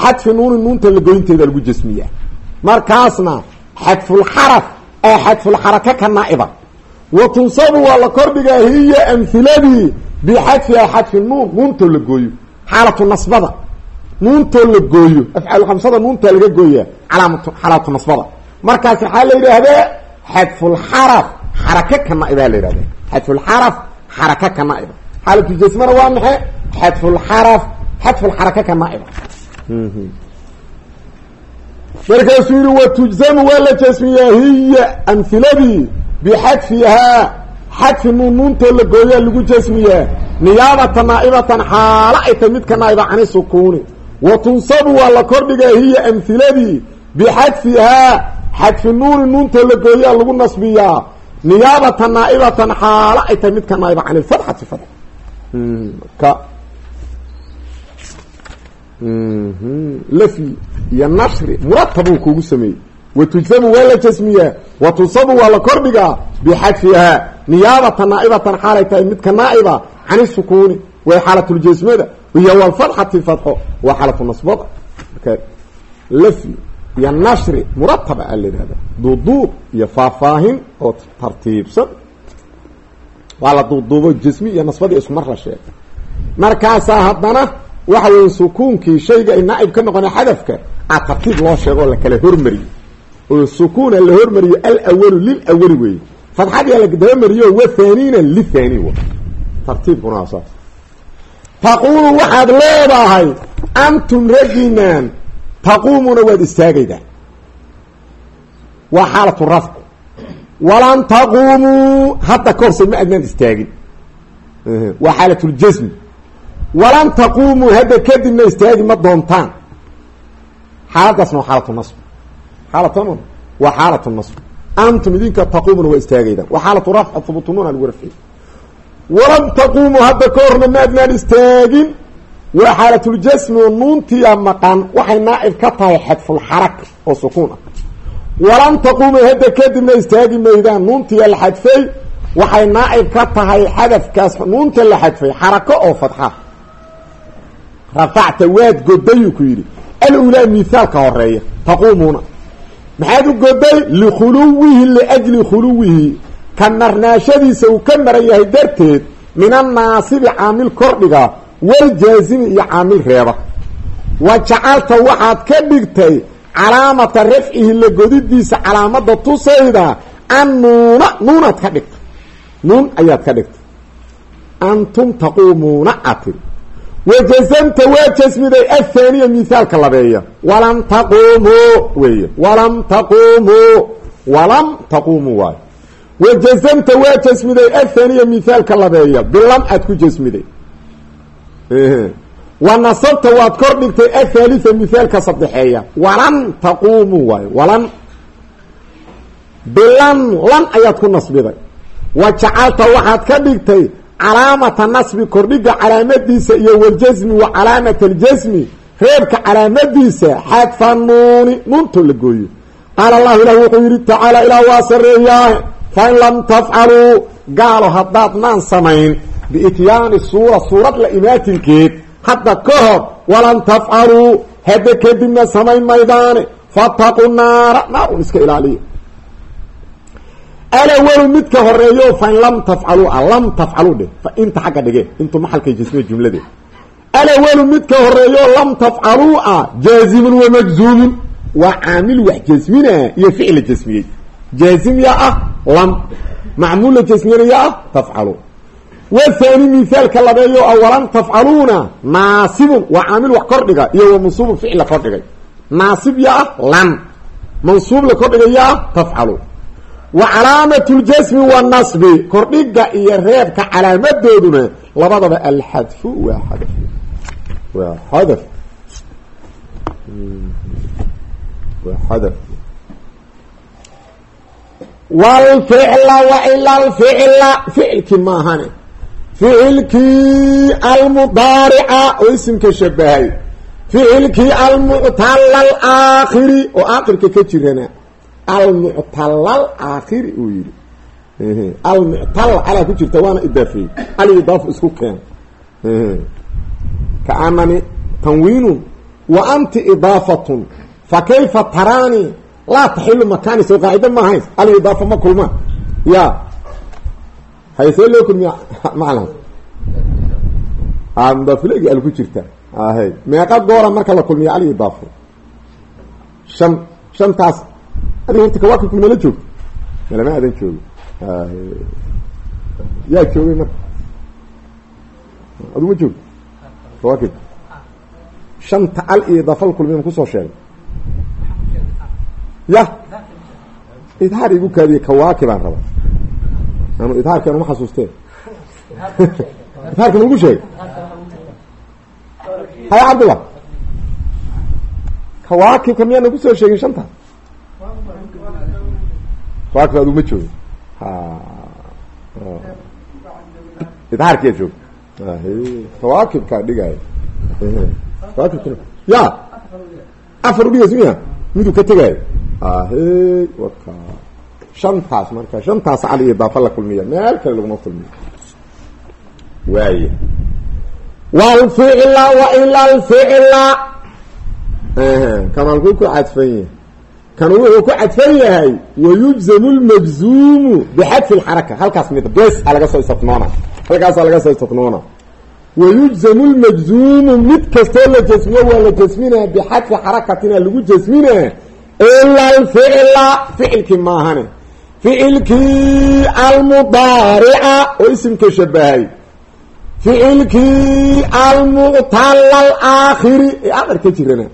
xadfi nuuni nuunta la goynteeda lagu jasmiyaa. Markaasna xadfulxaraf ee xadfulxaraka ka naa'iba wa tunsabu waa la kordhigaa hiya amhiladii bixadfihaa xadfi nuun nuuntoo la gooyo. Xaalatu nasbada nuuntoo la gooyo. Afcaal khamsada nuuntaa laga gooyaa. Calaamatu xaalatu nasbada. Markaas waxaa la xadfulxaraf xaraka ka naa'iba la yidhahda xadfulxaraf xaraka ka naa'iba xaalatu jasmana waa maxe xadfulxaraf xadfulxaraka ka naa'iba markaasuu yihi wa tujzamu waa la jasmiyaa hiya amhiladii bixadfihaa xadfi nuun nuuntoo la gooyaa lagu jasmiyaa niyaabatan naa'ibatan xaalo ay tahay mid ka naa'iba cani sukuuni wa tunsabu waa la kordhigaa hiya amhiladii bixadfihaa xadfi nuuni nuuntoo la gooyaa lagu nasbiyaa niyaabatan naa'ibatan xaalo ay tahay mid ka naa'iba cani lfatxati fatx ka. Lafyi iyo nashri muratabuu kugu sameeyey. Wa tujsamu waa la jasmiyaa. Wa tunsabu waa la kordhigaa bixadfihaa niyaabatan naa'ibatan xaalay tahay midka naa'iba cani sukuuni. Way xaalatljasmada iyo walfatxati fatxo waa xaalatu nasbada marka lafyi iyo nashri murataba a la yidhahda duuduub iyo faahfaahin oo tartiibsan. Waa la duuduubo jasmi iyo nasbadii iskumar la sheegay. Markaasaa haddana waxa weeye sukuunkii shayga ay naaib ka noqona xadafka a tartiib loo sheego oo la kala hormariyo. Oo sukuuna la hormariyo alawalu lilawali weeye fadxadiyaa la dabamariyo wathanina lithani w tartiibkuna waa saas. Taquulu waxaad leedahay antum raggiinaan taquumuna waad istaagaydaan waa xaalatu rafc. Walan taquumuu hadda ka horse ma adnaan istaagin. Waa xaalatljasmi walan taquumuu hadda kadibna istaagi ma doontaan. Xaaladaasna waa xaalatu nasb. Xaalatan waa xaalatu nasb. Antum idinka taquumuna waa istaagaydaan waa xaalatu rafc hubutunuuna lagu walan taquumuu hadda ka ma adnaan istaagin waa xaalatljasmi oo nuuntiya maqan waxay naacib ka tahay xadfulxarak oo sukuun ah. Walan taquumuu hadda kadibna istaagi maydaan nuuntiya la xadfay waxay naacib ka tahay xadafkaas nuunta la xadfay xarako oo fadxa. Rafacta waad godayuu ku yidhi alulaa mihaalka horreeya taquumuuna. Maxaad u goday likhuluwihi liajli khuluwihi. Ka marnaashadiisa uu ka maran darteed min annaasibi caamil kordhiga waljaazimi iyo caamil reeba. Wa jacalta waxaad ka dhigtay calaamata rafcihi la godidiisa calaamada tusayda an nuuna nuunaad ka dhigtay nuun ayaad ka dhigtay. Antum taquumuuna atiri wajazamta waa jasmiday athaniya mihaalka labeeya. Walam taquumuu weeye. Walam taquumuu walam taquumuu waayo wajazamta waa jasmiday athaniya mihaalka labeeya. Bilam aad ku jasmiday wa nasabta waad kor dhigtay athalitha mihaalka saddexeeya. Walan taquumuu waayo. Walan. Bilan lan ayaad ku nasbiday. Wa jacalta waxaad ka dhigtay calaamata nasbi kordhiga calaamadiisa iyo waljasmi wa calaamat aljasmi reebka calaamadiisa xadfa nuuni nuuntoo la gooyo. Qaala allahu ilah wuxuu yidhi tacaala ilaah waa sareeyaa fain lam tafcaluu. Gaalo haddaadnaan samayn biityaani suura suurad la imaatinkeed hadda ka hor walan tafcaluu hadda kadibna samayn maydaane fataqu naara naar un iska ilaaliya alawalu midka horeeyo fain lam tafcaluu a lam tafcaluu dheh fa inta xagga dhige intuu maxalkay jasmiya jumladeed alawalu midka horeeyo lam tafcaluu a jaazimun wa majzuumun waa caamil wax jasmina iyo ficil la jasmiyey jaazim yaa ah lam macmuul la jasmiyana yaa ah tafcalu wathani mihaalka labeeyo a walan tafcaluuna? Naasibun waa caamil wax kordhiga iyo wa mansuubun ficil la kordhigay. Naasib yaa lan mansuub la kordhigay yaa tafcalu. Wa calaamat ljasmi wanasbi kordhiga iyo reebka calaamadooduna labadaba alxadfu waa xadaf waa xadaf waa xadaf ficilkii almudaarica oo isimka shabahay. Ficilkii almuctala alaakhiri oo aakhirka ka jirana almuctalal aakhiri uu yidhi. Almuctal calaa ku jirta waana idaafeeyey alidaaf isku keen. Kaanani tanwiinun wa anti idaafatun fa kayfa taraani laa taxilu makaani soo qaacida ma ahayn alidaafa ma kulmaan. Ya haysee loo kulmiya? Maclan mudaafilegi al ku jirta. Ahay meeqa goora marka la kulmiya alidaafo shan shantaas adig horta kawaakibku nala joogto malama aadan joogo yaa joogay marka. Aduma joogto kawaakibka shanta al iyo idaafa la kulmiya ma ku soo sheegay. Ya. Idhaar igu kaadiye kawaakibaan raba anu idhaarkan uma xasuustee idhaarka magu sheegay haya cabdullah kawaakibka miyaana ku soo sheegin shanta? Kawaakib aduma joogin. Idhaarkiya joog kawaakibkaa dhigaayo kawaakibka ya afar udhigaysa miya miduu ka tegaayo ahe waka shantaas marka shantaas cali iyo daafa la kulmiya meel kale laguma kulmiyo. Waay wlficla waila lficla kan halkuu ku cadfan yahay. Kan wuxuu ku cadfan yahay wayujzamu lmajzuumu bixadfi lxaraka halkaas mid bes a laga soo isatnoona halkaasa laga soo isatnoona wayujzamu lmajzuumu mid kastoo la jasmiyo waa la jasminaa bixadfi xarakatina lagu jasminaa. Ila alficla ficilkii maahane ficilkii almudaarica oo isimka shabahay. Ficilkii almuctala alaakhiri ee aakhirka jirana.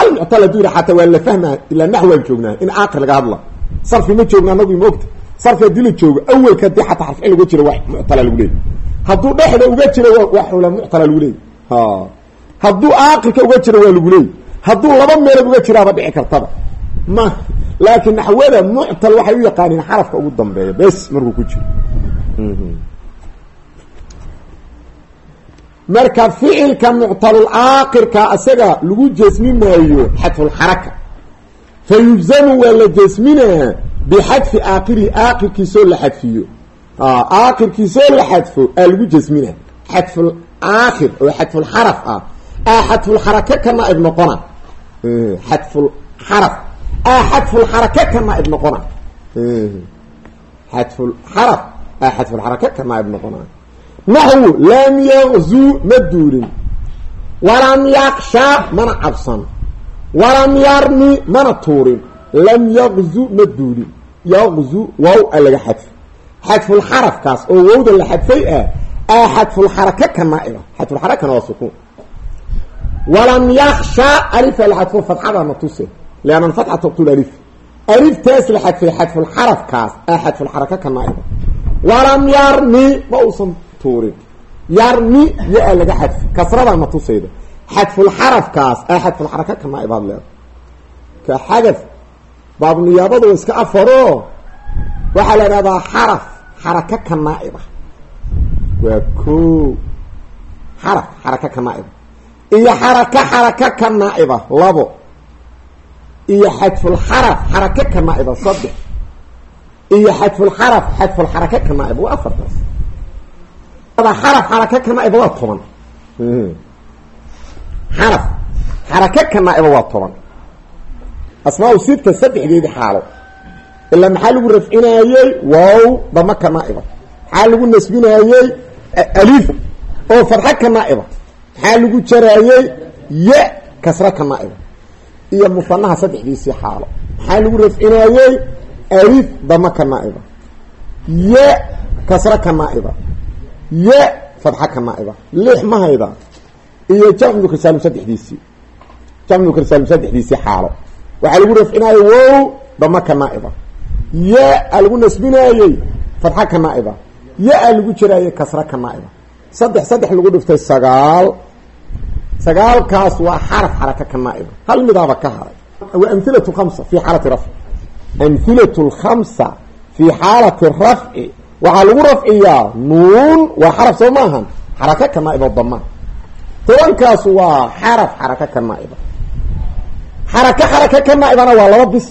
Almuctal haduu yidha xataa waa la fahmaa ilaa naxwaan joognaa in aakhir laga hadla. Sarfi ma joogna anagu maogta sarfi haddii la joogo awelka haddii xataa xarficil uga jira wax muctala lagu leeyay hadduu dhexda uga jiro waxula muctala lagu leeyay hadduu aakhirka uga jiro waa lagu leeyay hadduu laba meelood uga jiraaba dhici kartaba. Ma laakiin naxwada muctal waxay u yaqaaniin xarafka ugu dambeeya. Bes markuu ku jiro. Marka ficilka muctalul aakhirka isaga lagu jasmi maayo xadfulxaraka fa yujzamu waa la jasminaa bixadfi aakhirihi aakhirkiisoo la xadfiyo. Aakhirkiisoo la xadfo aa lagu jasminaa xadful aakhir oo xadfulxaraf ah. Aa xadfulxaraka ka naaib noqona. Xadfulxaraf aa xadfulxaraka ka naaib noqona. Xadfulxaraf aa xadfulxaraka ka naaib noqona. Naxwu lam yaqzu ma duulin. Walam yaksha mana cabsan. Walam yarmi mana tuurin. Lam yaqzu ma duulin. Yaqzu waaw a laga xadfi xadfulxarafkaas oo wowda la xadfay ah aa xadfulxaraka ka naa'iba xadfulxarakana waa sukuun walam yaksha alifa la xadfo fatxada na tuse lianna alfatxa taqtul alif aliftaas la xadfay xadfulxarafkaas aa xadfulxaraka ka naa'iba walam yarmi ma uusan tuurin yarmi ya-a laga xadfi kasradaa na tusayda xadfulxarafkaas aa xadfulxaraka ka naa'ibaad leeda ka xadaf baabniyaabadu wa iska afaro waxaa la idhahdaa xaraf xaraka ka naa'iba waa ko xaraf xaraka ka naa'iba iyo xaraka xaraka ka naa'iba labo iyo xadfulxaraf xaraka ka naa'iba saddex iyo xadfulxaraf xadfulxaraka ka naa'iba waa afartaas xaraf xaraka ka naa'iba waa toban. Xaraf xaraka ka naa'iba waa toban. Asmaa sita saddexdeedi xaalo. Ilaa maxaa lagu rafcinaayey wow dama ka naa'iba maxaa lagu nasbinaayey alif. Oo fadxa ka naa'iba maxaa lagu jaraayey ya kasra ka naa'iba iyo musanaha saddexdiisii xaalo. Maxaa lagu rafcinaayey alif dama ka naa'iba ya kasra ka naa'iba ya fadxa ka naa'iba lix ma hayda. Iyo jamcu karsaalum saddexdiisii jamcu karsaalum saddexdiisii xaalo. Waxaa lagu rafcinaayey wow dama ka naa'iba ya-a lagu nasbinaayey fadxa ka naa'iba ya-a lagu jiraayey kasra ka naa'iba saddex saddex lagu dhiftay sagaal sagaalkaas waa xaraf xaraka ka naa'iba hal midaaba ka haray. Waa amhilat lkamsa fi xaalati rafci amhilat lkhamsa fii xaalati rafci waxaa lagu rafciyaa nuun. Waa xaraf soo maahan xaraka ka naa'iba damaan tobankaas waa xaraf xaraka ka naa'iba xaraka xaraka ka naaibana waa laba bis.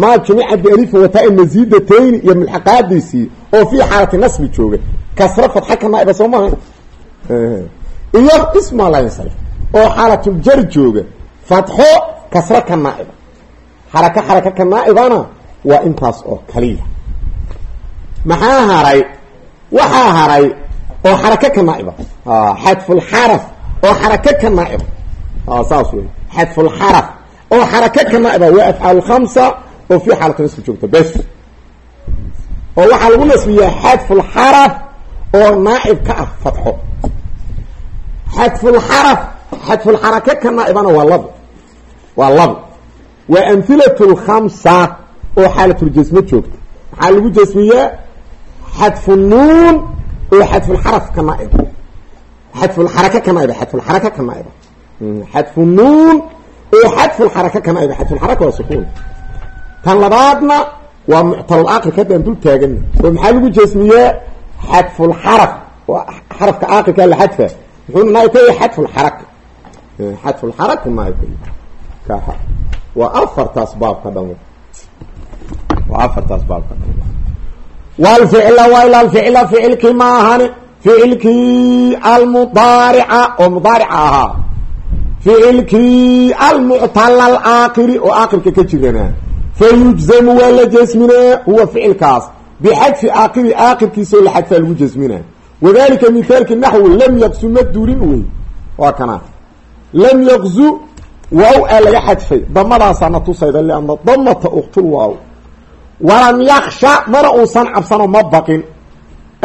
Maa jumica bialifin wataa-in masiidatayni iyo mulxaqaadiisii oo fii xaalati nasbi jooga. Kasra fadxa ka naaiba soo maaha iyo isma lansarif oo xaalatuljar jooga fatxo kasra ka naaiba. Xaraka xaraka ka naaibana waa intaas oo kaliya. Maxaa haray? Waxaa haray oo xaraka ka naaiba. Xadfulxaraf oo xaraka ka naaiba. Saas wey xadfulxaraf oo xaraka ka naaiba waa afcaal khamsa oo fii xaalatu nasbi joogta bes. Oo waxaa lagu nasbiyaa xadfulxaraf oo naaib ka ah fatxo xadfulxaraf xadfulxaraka ka naaibana waa labo waa labo waa amhilat lkhamsa oo xaalatljasme joogta. Maxaa lagu jasmiyaa xadfu nuun oo xadfulxaraf ka naa'iba xadfulxaraka ka naa'iba xadfulxaraka ka naa'iba xadfu nuun oo xadfulxaraka ka naa'iba xadfulxaraka waa sukuun. Tan labaadna waa muctalul aakhirka haddaan dul taagana oo maxaa lagu jasmiyaa xadfulxaraf? Xarafka aakhirkaa la xadfa muxuuna naaib ka yahay xadfulxaraka xadfulxaraka naaib ka yahay waa afartaas baabka dhamo waa afartaas baabka dhamo walficla waa ila alficla ficilkii ma ahani ficilkii almudaarica oo mudaarica ahaa. Ficilkii almuctala alaakiri oo aakirka ka jiranaa fayujzamu waa la jasminaa huwa ficilkaas bixadfi aakiri aakirkiisao la xadfaa lagu jasminaa wadalika mithaalki naxwi lam yaqsu ma duulin wey waa kana lam yaqzu waaw aa laga xadfay damadaasaana tusayda lianna damata uktul waaw walam yaksha mana uusan cabsano ma baqin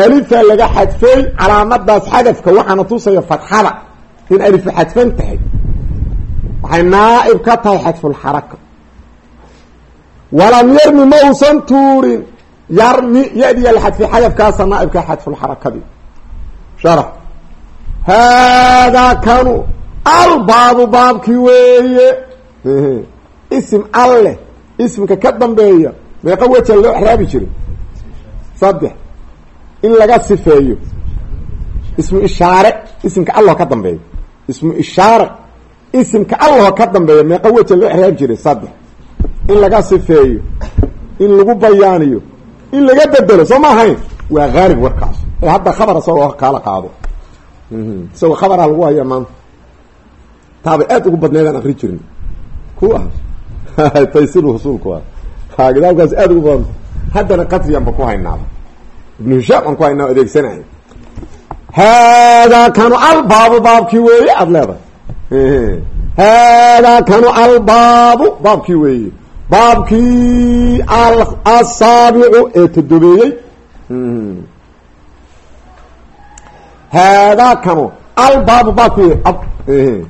alifaa laga xadfay calaamadaas xadafka waxaana tusaya fatxada in alifu xadfan tahay waxay naaib ka tahay xadfulxaraka walam yarmi ma uusan tuurin yarmi yadiya la xadfay xadafkaasa naaibka xadfulxarakadii sharax haadaa kanu albaabu baabkii weeye. Isim alleh ismka ka dambeeya. Meeqa weja loo exraabi jiray. Saddex. In laga sifeeyo. Ismu ishaare. Isimka allaho ka dambeeya. Ismu ishaare. Isimka allaho ka dambeeya. Meeqa weja loo exraabi jiray. Saddex. In laga sifeeyo. In lagu bayaaniyo. In laga bedelo soo ma ahayn? Waa haalib warkaas hadda khabar isagoo kaala qaado. Isagoo khabara lagu haya maanta. Taabay aad ugu badneedaan akri jirin. Ku ah. Taysir usuulku a kitaabkaas aad ugu badanta haddana qatriyan ba ku haynaaba. Ibnu hishaam aan ku haynaa adeegsanay haadaa kanu albaabu baabkii weeye aada leedahay. Haadaa kanu albaabu baabkii weeye. Baabkii asaabicu ee todobeeyey haadaa kanu albaabu baabki wey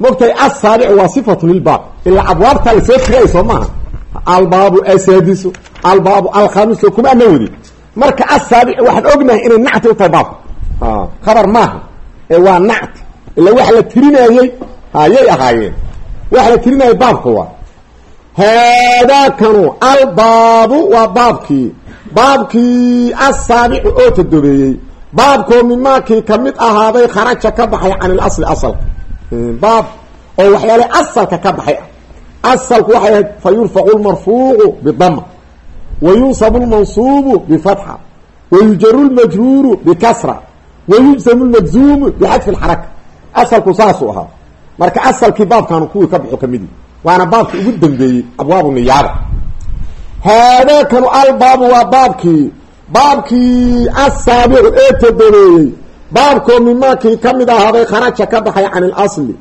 mogtahay asaabicu waa sifatu lilbaab ilaa abwaabtaa la soo tiraya soo maaha albaabu asadisu albaabu alkhamisu kuma ana wadi marka asaabic waxaan ognahay inay nacti u tahay baabka khabar maaha ee waa nacti ila waxa la tirinayey hayay ahaayeen waxa la tirinayay baabka waa haadaakanu albaabu waa baabkii baabkii asaabicu oo todobeeyey baabkoo mimaakii ka mid ahaaday kharaja ka baxay can ilasli asalka baab oo waxyaale asalka ka baxay. Ah asalku waxay ahayd fa yurfacu lmarfuucu bidama wa yunsabu lmansuubu bifatxa wa lmajruuru bikasra wa yujsamu lmajzuumu bixadfi lxaraka asalku saasuu ahaa. Marka asalkii baabkaanu kuwii ka baxo kamidi waana baabkii ugu dambeeyey abwaabu niyaaba haadaakanu albaabu waa baabkii baabkii asaabicu ee todobeeyey baabkoo mimaakii ka mid ahaaday kharaja ka baxay can ilasli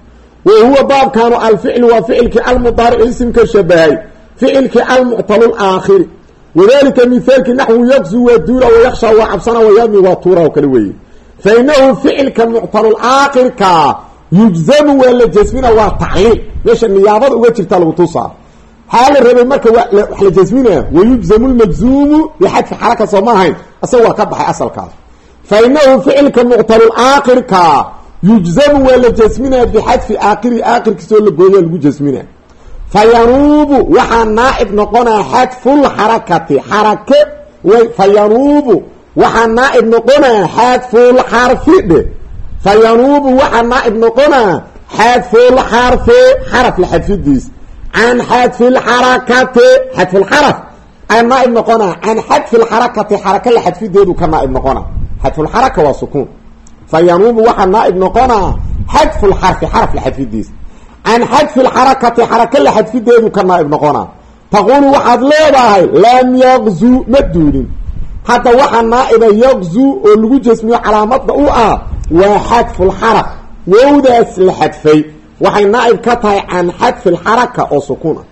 wa huwa baabkaanu alficlu waa ficilkii almudaarici isimka shabahay ficilkii almuctalu aakhiri wadalika mithaalkii naxwu yaqzu waa duula wayaksha waa cabsana wayami waa tuura oo kale weeye. Fa inahu ficilka muctalulaakhirka yujzamu waa la jasmina waa tacliil meesha niyaabada uga jirta lagu tusaa haa la rabay marka wax la jasminaya wayujzamu lmajzuumu bixadfi xaraka soo ma ahayn. Waa ka baxay asalkaas. Fa inahu ficilka muctalulaakhirka yujzamu waa la jasminaa bixadfi aakhiri aakhirkiisoo la gooya lagu jasminaa fa yanuubu waxaa naaib noqonaa xadfulxarakati xarake fa yanuubu waxaa naaib noqonaa xadfulxarfi dhe. Fa yanuubu waxaa naaib noqonaa xadfulxarfi xaraf la xadfidiis can xadfi lxarakati xadfi lxaraf a naaib noqona can xadfi lxarakati xaraka la xadfideedu ka naaib noqona xadfulxaraka waa sukuun fa yanuubu waxaa naaib noqonaa xadfu lxarfi xaraf la xadfidiisa can xadfi lxarakati xaraka la xadfideedu ka naaib noqonaa taquulu waxaad leedahay lam yaqzu ma duulin hadda waxaa naa'iba yaqzu oo lagu jesmiyo calaamada u ah waa xadfulxaraf wowdaas la xadfay waxay naaib ka tahay can xadfi lxaraka oo sukuun ah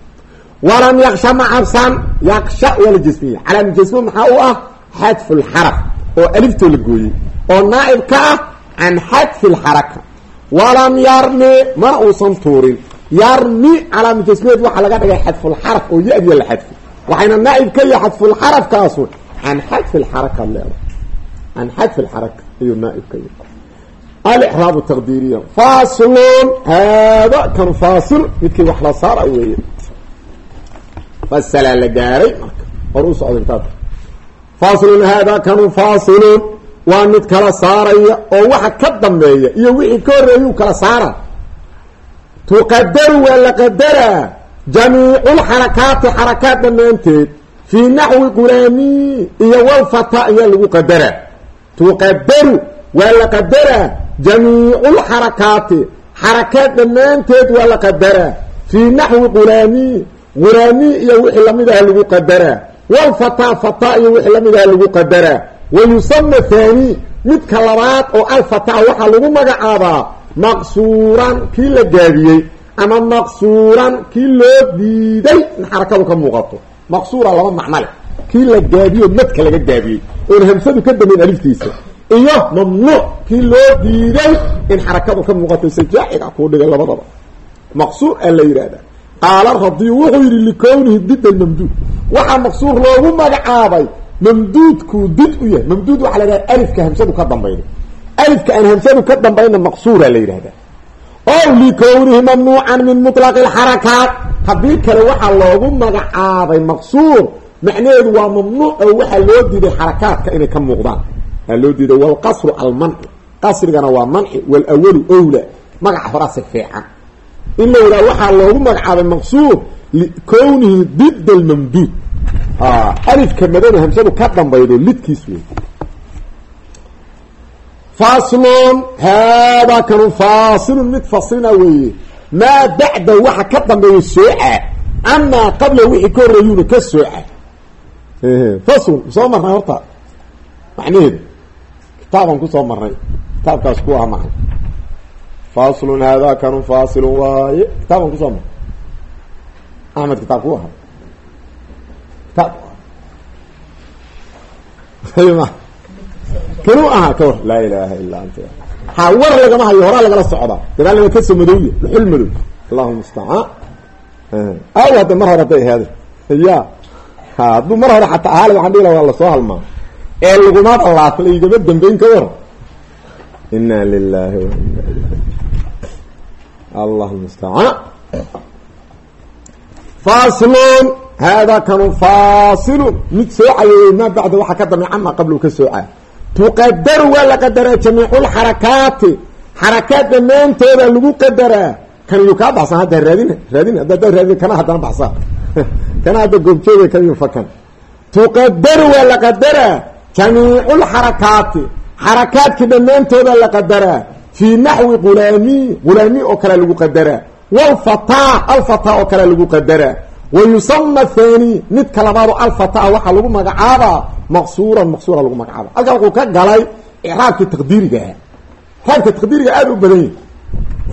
walam yaksha ma cabsan yaksha waa la jesmiye calaama jesmo maxaa u ah? Xadfu lxaraf oo aliftoo la gooyey. Oo naaib ka ah can xadfi lxaraka walam yarmi mana uusan tuurin. Yarmi calaama jasmeed waxaa laga dhigay xadfulxaraf oo ya-diya la xadfi waxayna naaib ka yahay xadfulxarafkaasu can xadfi lxaraka leeda can xadfi lxaraka ayuu naaib ka alraab taqdiiriya. Faslun haada kanu faasil midkii wax la saara weeye. Fasalaa la gaaray marka. Hor u socda kitaabka faslun haada kanu faasilun waa mid kala saaraya oo waxa ka dambeeya iyo wixii ka horreeyuu kala saara. Tuqadaru waa la qadaraa jamiiculxarakaati xarakaat dhammaanteed fii naxwi qulaami iyo walfata ayaa lagu qadaraa tuqadaru waa la qadaraa jamiiculxarakaati xarakaat dhammaanteed waa la qadaraa fii naxwi qulaami qulaami iyo wixii la mid aha lagu qadaraa walfata fata iyo wixii la mid aha lagu qadaraa wayusama thani midka labaad oo alfata waxaa lagu magacaabaa maqsuuran kii la gaabiyey ama maqsuuran kii loo diiday in xarakadu ka muuqato maqsuura laba macno leh kii la gaabiyo madka laga gaabiyey oon hamsadu ka dambayn aliftiisa iyo mamnuuc kii loo diiday in xarakadu ka muuqato sajaaciga kuu dhigay labadaba. Maqsuur aa la yidhahda qaala radiyu wuxuu yidhi likownihi did almamduud waxaa maqsuur loogu magacaabay mamduudkuu did u yahay. Mamduud waxaa la yidhahda alifka hamsadu ka dambayna. Alifka aan hamsadu ka dambayna maqsuura la yidhahdaa ow likownihi mamnuucan min mutlaqi alxarakaat haddii kale waxaa loogu magacaabay maqsuur. Macnaheedu waa mamnuuc oo waxaa loo diiday xarakaadka inay ka muuqdaan aa loo diiday walqasru almanci qasrigana waa manci walawalu owla magaca horaase fiican. In la yidhaha waxaa loogu magacaabay maqsuur likownihi did almamduud alifka madada hamsadu ka dambaydo lidkiis wey faslun haadaa kanu faasilun mid fasilna weeye. Maa bacda waxa ka dambeeya sooca amaa qabla wixii ka horreeyuuna ka sooca. Faslun soo marnay horta. Macnaheedu kitaabaan ku soo marnay. Kitaabkaas ku ah macna faslun haadaa kanu faasilun waaye. Kitaabaan ku soo marnay. Axmed kitaab ku aha kitaab kanuu ahaa ka war. Laa ilaaha illaa anta. Ha war lagama hayo horaa lagala socdaa gadaal lama ka soo madowya luxul madow. Allahuma mustacaan aw hadda mar hore hadday ahaada ya ha hadduu mar hore xataa ahaale waxaan dhihi laha waa la soo halmaa ee laguma dhalaata laigama dambeyn ka war. Ina lilahi wa ina allahuma mustacaan faslun haadaa kanu fasilun mid soocayay maa bacda ka dambe cama qabla ka soocaa tuqadaru waa la qadaraa jamiiculxarakaati xarakaat dhammaantooda lagu qadaraa. Kan yu kaa baxsan hadda raadina raadin hadda raadin kana haddana baxsaa kana hadda goobjooga kan yu fakan tuqadaru waa la qadaraa jamiiculxarakaati xarakaadki dhammaantooda la qadaraa fii naxwi gulaami gulaami oo kale lagu qadaraa walfataa alfataa oo kale lagu qadaraa wayusama thani midka labaado alfataa waxaa lagu magacaabaa maqsuuran maqsuura lagu magacaaba halkaa wuxuu ka galay icraabkii taqdiiriga ah icraabka taqdiiriga aada u badan yahi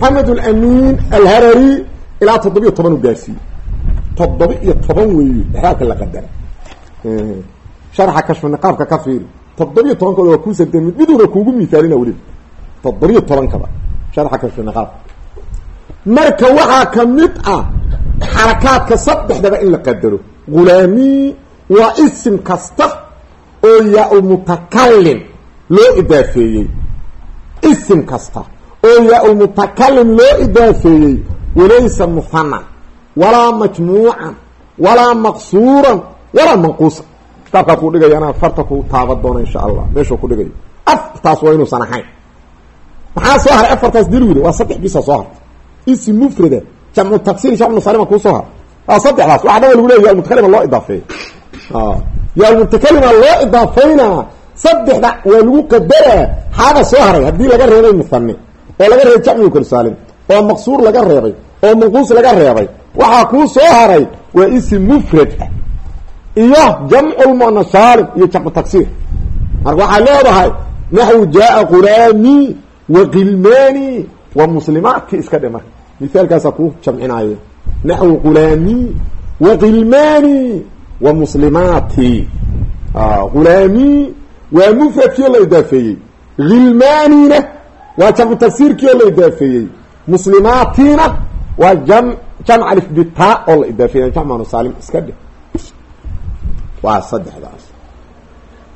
maxamed alamin alharari ilaa toddobiyo toban u gaarsiiyey toddoba iyo toban weeyo icraabka la qadara sharxa kashfa niqaabka ka fiiri toddobiyo tobankooda waa kuusarteen mid miduuna kuugu mithaalina weliba toddobiyo tobankaba sharxa kashfa niqaabka marka waxaa ka mid ah xarakaadka saddexdaba in la qadaro. Gulaami waa isim kasta oo yaa-ulmutakalim loo idaafeeyey. Isim kasta oo yaa-ulmutakalim loo idaafeeyey walaysa muhanan walaa majmuucan walaa maqsuuran walaa manquusan kitaabkaa kuu dhigaya anaa farta ku taaban doona insha allah. Meeshuu ku dhigayo afartaas waa inuusan ahayn maxaa soo haray? Afartaas dilwida waa saddex bisa soo hartay isim mufrada jamcu taksiir jamcu salima kuu soo har saddexdaas. Waxa dhan wa lagu leya yaalmutakalima loo idaafeey yaalmutakalima loo idaafayna saddexda waa lagu qadaraa. Xaaga soo haray. Haddii laga reebay muhane oo laga reebay jamcigu kalsaalim oo maqsuur laga reebay oo manquus laga reebay waxaa kuu soo haray waa isim mufrad iyo jamculmuna saalim iyo jamcu tagsiir marka waxaa leedahay naxwu jaaa quraami wa qilmaani wa muslimaati iska dhe marka. Mithaalkaasaa kuu jamcinaaye naxwu qulaami wa qilmaani wa muslimaati. Qulaami waa mufradkii oo la idaafeeyey. Hilmaanina waa jamcu tagsiirkii oo la idaafeeyey. Muslimaatina waa jam jamc alif bita oo la idaafeeyey. Jamcanu saalim iska dhe waa saddexdaas.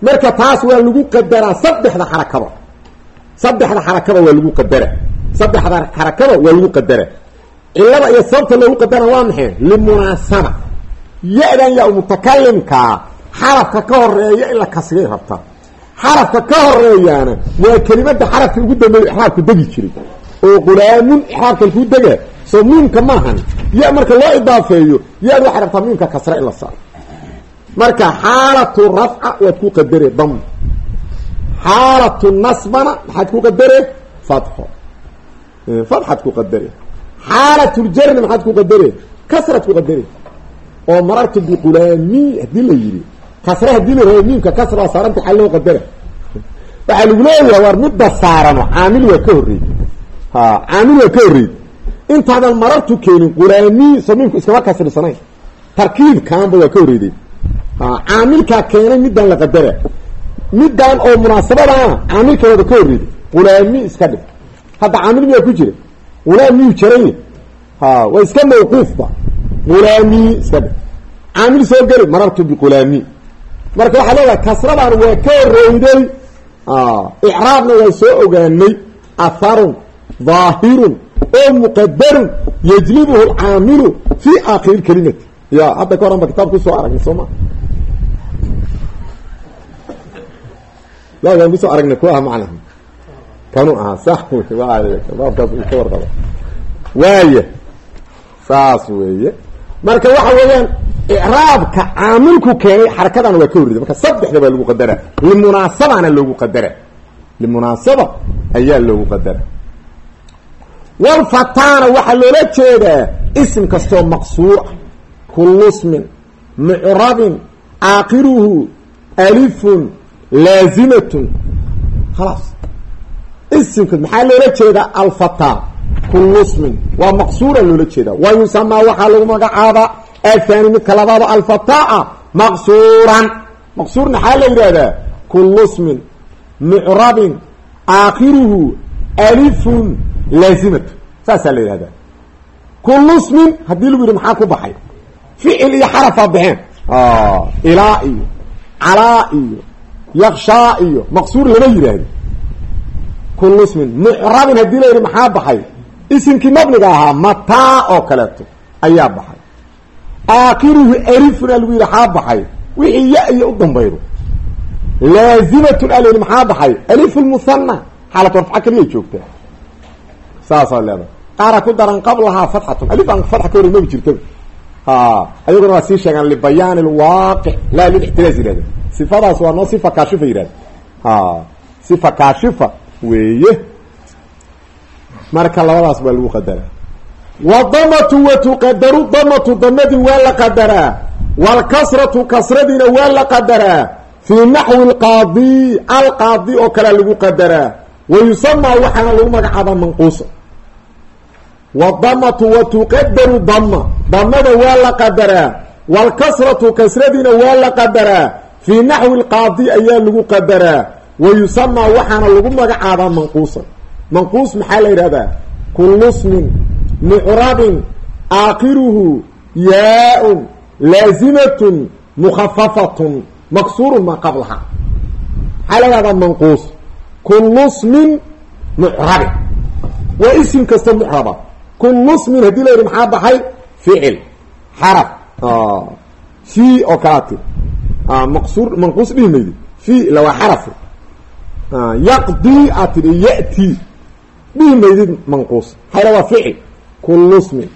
Marka taas waa lagu qadaraa saddexda xarakaba. Saddexda xarakaba waa lagu qadara saddexda xarakaba waa lagu qadara cilada iyo sababta loogu qadara waa maxay? Limunaasaba. Ya-dan yaa mutakalimkaa xarafka ka horreeya in la kasriyay rabta. Xarafka ka horeeyaana waa kelimada xarafka ugu dambeeya ixraabku degi jiray. Oo qulaamun ixraabkan kuu dega. Soo miimka maahan ya marka loo idaafeeyo ya-d waxay rabtaa miimka kasra in la saaro marka xaalatu rafca waad ku qadare dam xaalatu nasbana maxaad ku qadare fatxo. Fatxaad ku qadare. Xaalatu ljarna maxaad ku qadare kasraad ku qadare. Oo marartu biqulaami haddii la yidhi kasre haddii la miimka kasra waa saaranta xal loo qadara waxaa lagu leeyahay war midda saarano caamil waa ka horreyd ha caamil waa ka horreyd intaadan marartu keenin qulaami soo miimku iskama kasrisanayn. Tarkiibkaanba waa ka horreyday caamilkaa keenay midaan la qadara midaan oo munaasabadana caamilkeeda ka horreyday qulaami iska dhig. Hadda caamil miyaa ku jira? Qulaam miyuu jaranya ha waa iska mawquufba qulaami iska dhig. Caamil soo geli marartu biqulaami marka waxaa leedahay kasradan waa ka horreyday icraabna waa soo ogaanay. Atharun daahirun oo muqadarun yajlibuhu alcaamilu fi aakhiri kalimati ya hadda ka horan ba kitaab ku soo aragnay soo ma waan ku soo aragnay ku ah macnaha. Kanuu ahaa sax baabkaas ka warqaba waaya saas weeye. Marka waxa weeyaan icraabka caamilku keenay xarakadana waa ka horrida marka saddexda baa lagu qadara limunaasabana loogu qadara limunaasaba ayaa loogu qadara walfataana waxaa loola jeedaa isim kastoo maqsuur ah kullu smin mucrabin aakiruhu alifun laazimatun khalaas isimka maxaa loola jeedaa alfataa kullu smin waa maqsuura loola jeedaa wa yusamaa waxaa lagu magacaabaa athani midka labaado alfataa maqsuuran maqsuur maxaa la yidhahdaa kullu smin mucrabin aakhiruhu alifun laazimatun saasaa la yidhahdaa kullu smin haddii lagu yidhi maxaa ku baxay ficil iyo xarafaa baxeen ilaa iyo calaa iyo yakshaa iyo maqsuur lama yidhaahdo kullu smin mucrabin haddii la yidhi maxaa baxay? Isimkii mabniga ahaa mataa oo kaleeto ayaa baxay. Aakiruhu alifun a lagu yidhi maxaa baxay? Wixii ya iyo u dambaydo laazimatun a la yidhi maxaa baxay? Alifu lmuhana xaalatu rafca keliya joogtaa saasaa leedahay. Qaara ku daran qablahaa fatxatun. Alif aan fatxa ka hori maba jirtaba ayaguna waa sii sheegaan libayaan lwaaqic laa lilixtiraas yihahda sifadaas waa noo sifa kaashifa yihahda sifa kaashifa weeye. Marka labadaas baa lagu qadaraa. Wadamatu wa tuqadaru damatu damadii waa la qadaraa. Waalkasratu kasradiina waa la qadaraa. Fii naxwi lqaadi alqaadi oo kalea lagu qadaraa. Wa yusamaa waxaana lagu magacaabaa manquusa wadamatu wa tuqadaru dama damada waa la qadaraa waalkasratu kasradiina waa la qadaraa fii naxwi lqaadi ayaa lagu qadaraa wa yusamaa waxaana lagu magacaabaa manquusa manquus maxaa la yidhahdaa kullu smin mucrabin aakhiruhu yaa-un laazimatun mukhafafatun maksuurun qablaha maxaa la yidhahdaa manquus kullu smin mucrabin kasta mucraba kullu smin haddii la yidhi maxaa baxay? Ficil. Xaraf. Fi oo kalaati. Maqsuur manquus dhihi maydi fi ila waa xaraf yaqdi aad tidhi ya'ti. Dhihi maydid manquus. Hayla waa ficil. Kullu smin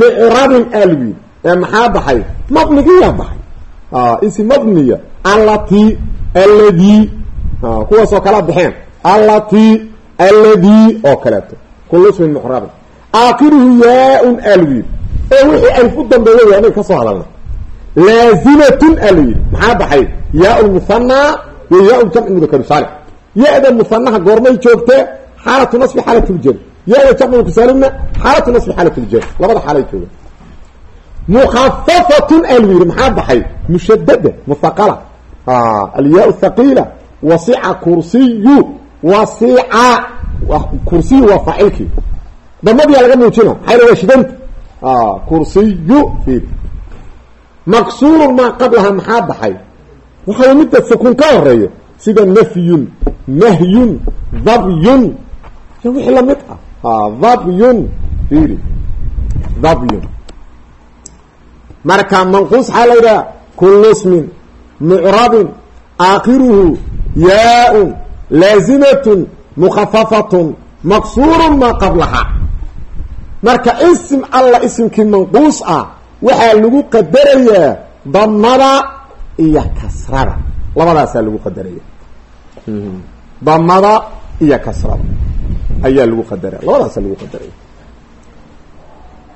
mucrabin aa lagu yidhi. Ee maxaa baxay? Mabnigiyaa baxay. Isim mabniya allati alladii kuwaasoo kalea baxeen. Allati alladii oo kaleeto. Kullu ismin mucrabin aakiruhu yaa-un alwiil ee wixii alf u dambeeya waa inaga ka soo hadalna. Laazimatun a la yidhi maxaa baxay? Yaa lmuhanaa wa yaa jamci mudakaru saalix. Ya-da muhanaha goormay joogtee xaalatu nasbi xaalat ljar ya-da jamci mudakarsaalimna xaalatu nasbi xaalat ljar labada xaalay jooga mukhafafatun a la yidhi maxaa baxay? Mushadada muthaqala alyaa thaqiila. Wasica kursiyu damadiyaa laga muujina maxaa waa shidanta kursiyu maqsuurun maa qablaha maxaa baxay? Waxaa midda sukun ka horeeyo. Sida nafyun nahyun dhabyun y wixii la mid ah. Dhabyun fiiri dhabyun marka manquus xaa la yidhaha? Kullu smin mucrabin aakhiruhu yaa-un laazimatun mukhafafatun maqsuurun maa qablaha marka isim alla isimkii manquus ah waxaa lagu qadarayaa damada iyo kasrada. Labadaasaa lagu qadaraya damada iyo kasrada ayaa lagu qadaraya labadaasaa lagu qadaraya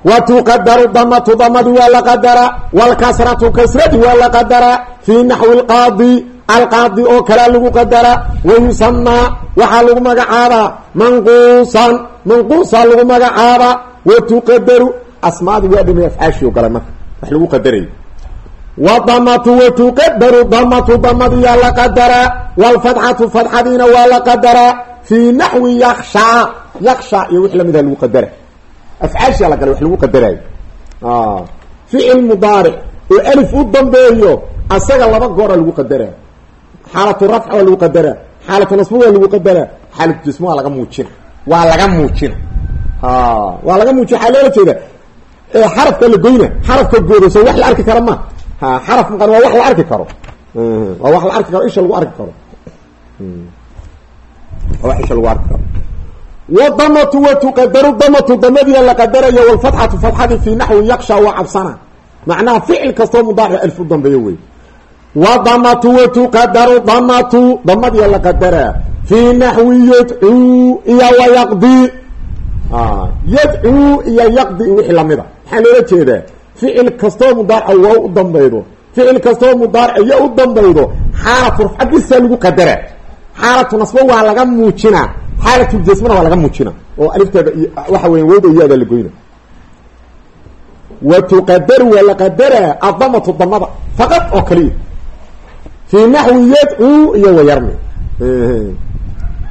wa tuqadaru damatu damadi waa la qadaraa wlkasratu kasradi waa la qadaraa fii naxwi lqaadi alqaadi oo kalea lagu qadaraa wayusamaa waxaa lagu magacaabaa manquusan manquusaa lagu magacaabaa wa tuqadaru asmaadi waa dhimay afcaashio gala marka wax lagu qadarayo wadamatu wa tuqadaru damatu damadiyaa la qadaraa wlfadxatu fadxadiina waa la qadaraa fii naxwi yakshaa yaksha iyo wix lamida lagu qadara afcaashiyaa la galay wax lagu qadaraayo ficil mudaaric oo alif u dambeeyo asaga laba goora lagu qadaraa xaalatu rafc waa lagu qadaraa xaalatu nasb waa lagu qadaraa xaalatu jism waa laga muujina waa laga muujina waa laga muujiya waxaa loola xarafka la goyna xarafka goodo wax la arki karo ma xaraf maqan wax la arki karo waa wax la arki karo isha lagu arki karo waa isha lagu arki karo wadamatu wa tuqadaru damatu damadiya la qadaraya walfatxatu fatxadii fii naxwi yaksha waa cabsana macnaha ficil kastoo mudaaric alf u wadamatu wa tuqadaru damatu damadiya la qadaraa fii naxwi yadcuu iyo wayaqdi yadcuu iyo yaqdi wixii lamida maxaa loola jeedaa ficil kastoo mudaarica waa u dambaydo ficil kastoo mudaarica iyo u dambaydo xaalatu rafca bisa lagu qadaraa xaalatu nasbo waa laga muujinaa xaalatu jasmana waa laga muujina oo alifteeda waxa weya wowda iyaada la goyna wa tuqadaru waa la qadaraa damada faqad oo kaliya fii naxwi yadcuu iyo wayarmi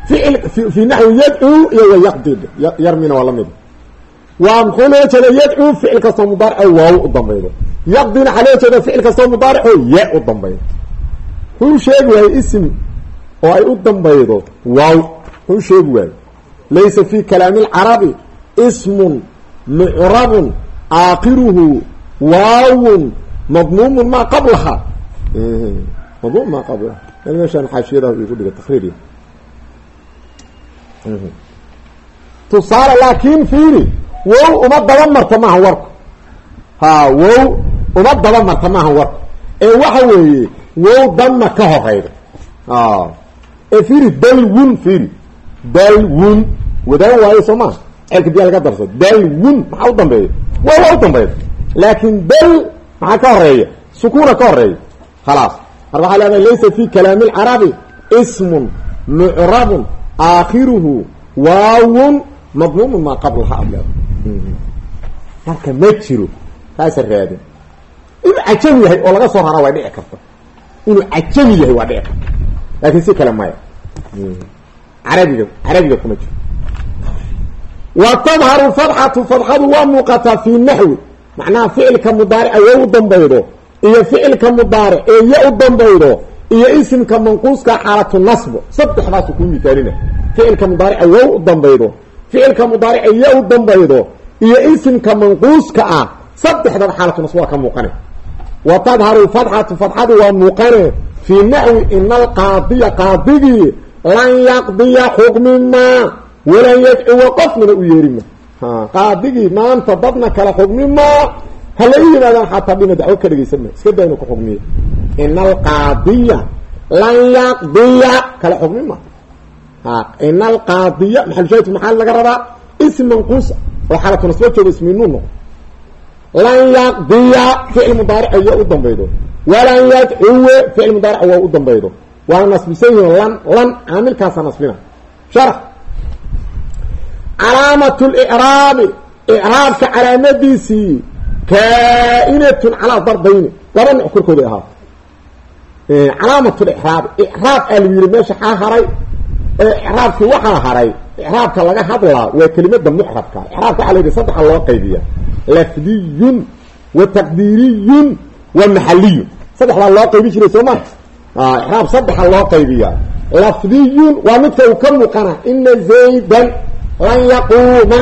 ficil fii naxwi yadcuu iyo wayaqdid yarmina waa la mid waa muxuu loo jeeda yadcuu ficil kastoo mudaarico waaw u dambaydo yaqdina waxaa loo jeeda ficil kastoo mudaarico ya u dambaydo wuxuu sheegi waaye isim oo ay u dambaydo waaw wuxuu sheegi waaye laysa fi kalaami lcarabi ismun mucrabun aakiruhu waawun madmuumun maa qablaha madmuum maa qablaha meeshaan xaashiyadaha igu dhiga takriiriya tusaale laakin fiiri wow uma daba marta maaha warku ha wow uma daba marta maaha warku ee waxa weeye wow dama ka horeyda ee fiiri dalwun fiiri dalwun wadaan waayo soo maa ceelka biyaa laga darso dalwun maxaa u dambeeya wow waa u dambeeya laakin dal maxaa ka horreeya sukuuna ka horreeya khalaas marka waxaa leedahay laysa fi kalaami lcarabi ismun mucrabun aakhiruhu waawun madmuumun maa qablaha ad leeda marka ma jiro kaasa raadin. Inuu cajami yahay oo laga soo rara waa dhici karta. Inuu cajami yahay waa dhici karta. Laakin si kale maya carabiga carabiga kuma jiro. Wa tadharu fadxatu fadxadu waa muuqataa fii naxwi. Macnaha ficilka dambaydo iyo ficilka mudaaric ee ya u dambaydo iyo isimka manquuska xaalatu nasbo saddexdaasu kuu misaalina ficilka mudaarica wow u dambaydo ficilka mudaarica ya u dambaydo iyo isimka manquuska ah saddexdaba xaalatu nasbo waa ka muuqane wa tadharu fadxatu fadxadu waa muuqane fii naxwi ina alqaadiya qaadigii lan yaqdiya xukmima walan yadcuwa qofnana u yeerima. Qaadigii maanta dadna kala xukmima hala i yimaadaan xataa dhima dacwo ka dhegaysan ma iska daynu ku xugmiya ina alqaadiya lan yaqdiya. Kala xugmi ma. Ina alqaadiya maxalushaahidku maxaa laga rabaa? Ism manquusa oo xaalatu nasbo jooga isminuun noqo lan yaqdiya ficil mudaaric iyo u dambaydo. Walan yadcuwe ficil mudaaric waa u dambaydo. Waana nasbisan yihiin lan lan caamilkaasa nasbina. Sharax calaamat licraabi icraabka calaamadiisii kaa-inatun calaa darbayni laba nooc korkooda ahaato calaamat licraabi icraab aa lagu yihi meesha xaa haray icraabkii waxaa haray icraabka laga hadlaa waa kelimada mucrabka icraabka waxaa la yidhi saddexa loo qaybiya lafdiyun wa taqdiiriyun wa maxaliyun saddexdaa loo qaybi jiray soo ma icraab saddexa loo qaybiya lafdiyun waa midka uu ka muuqana ina zaydan lan yaquuma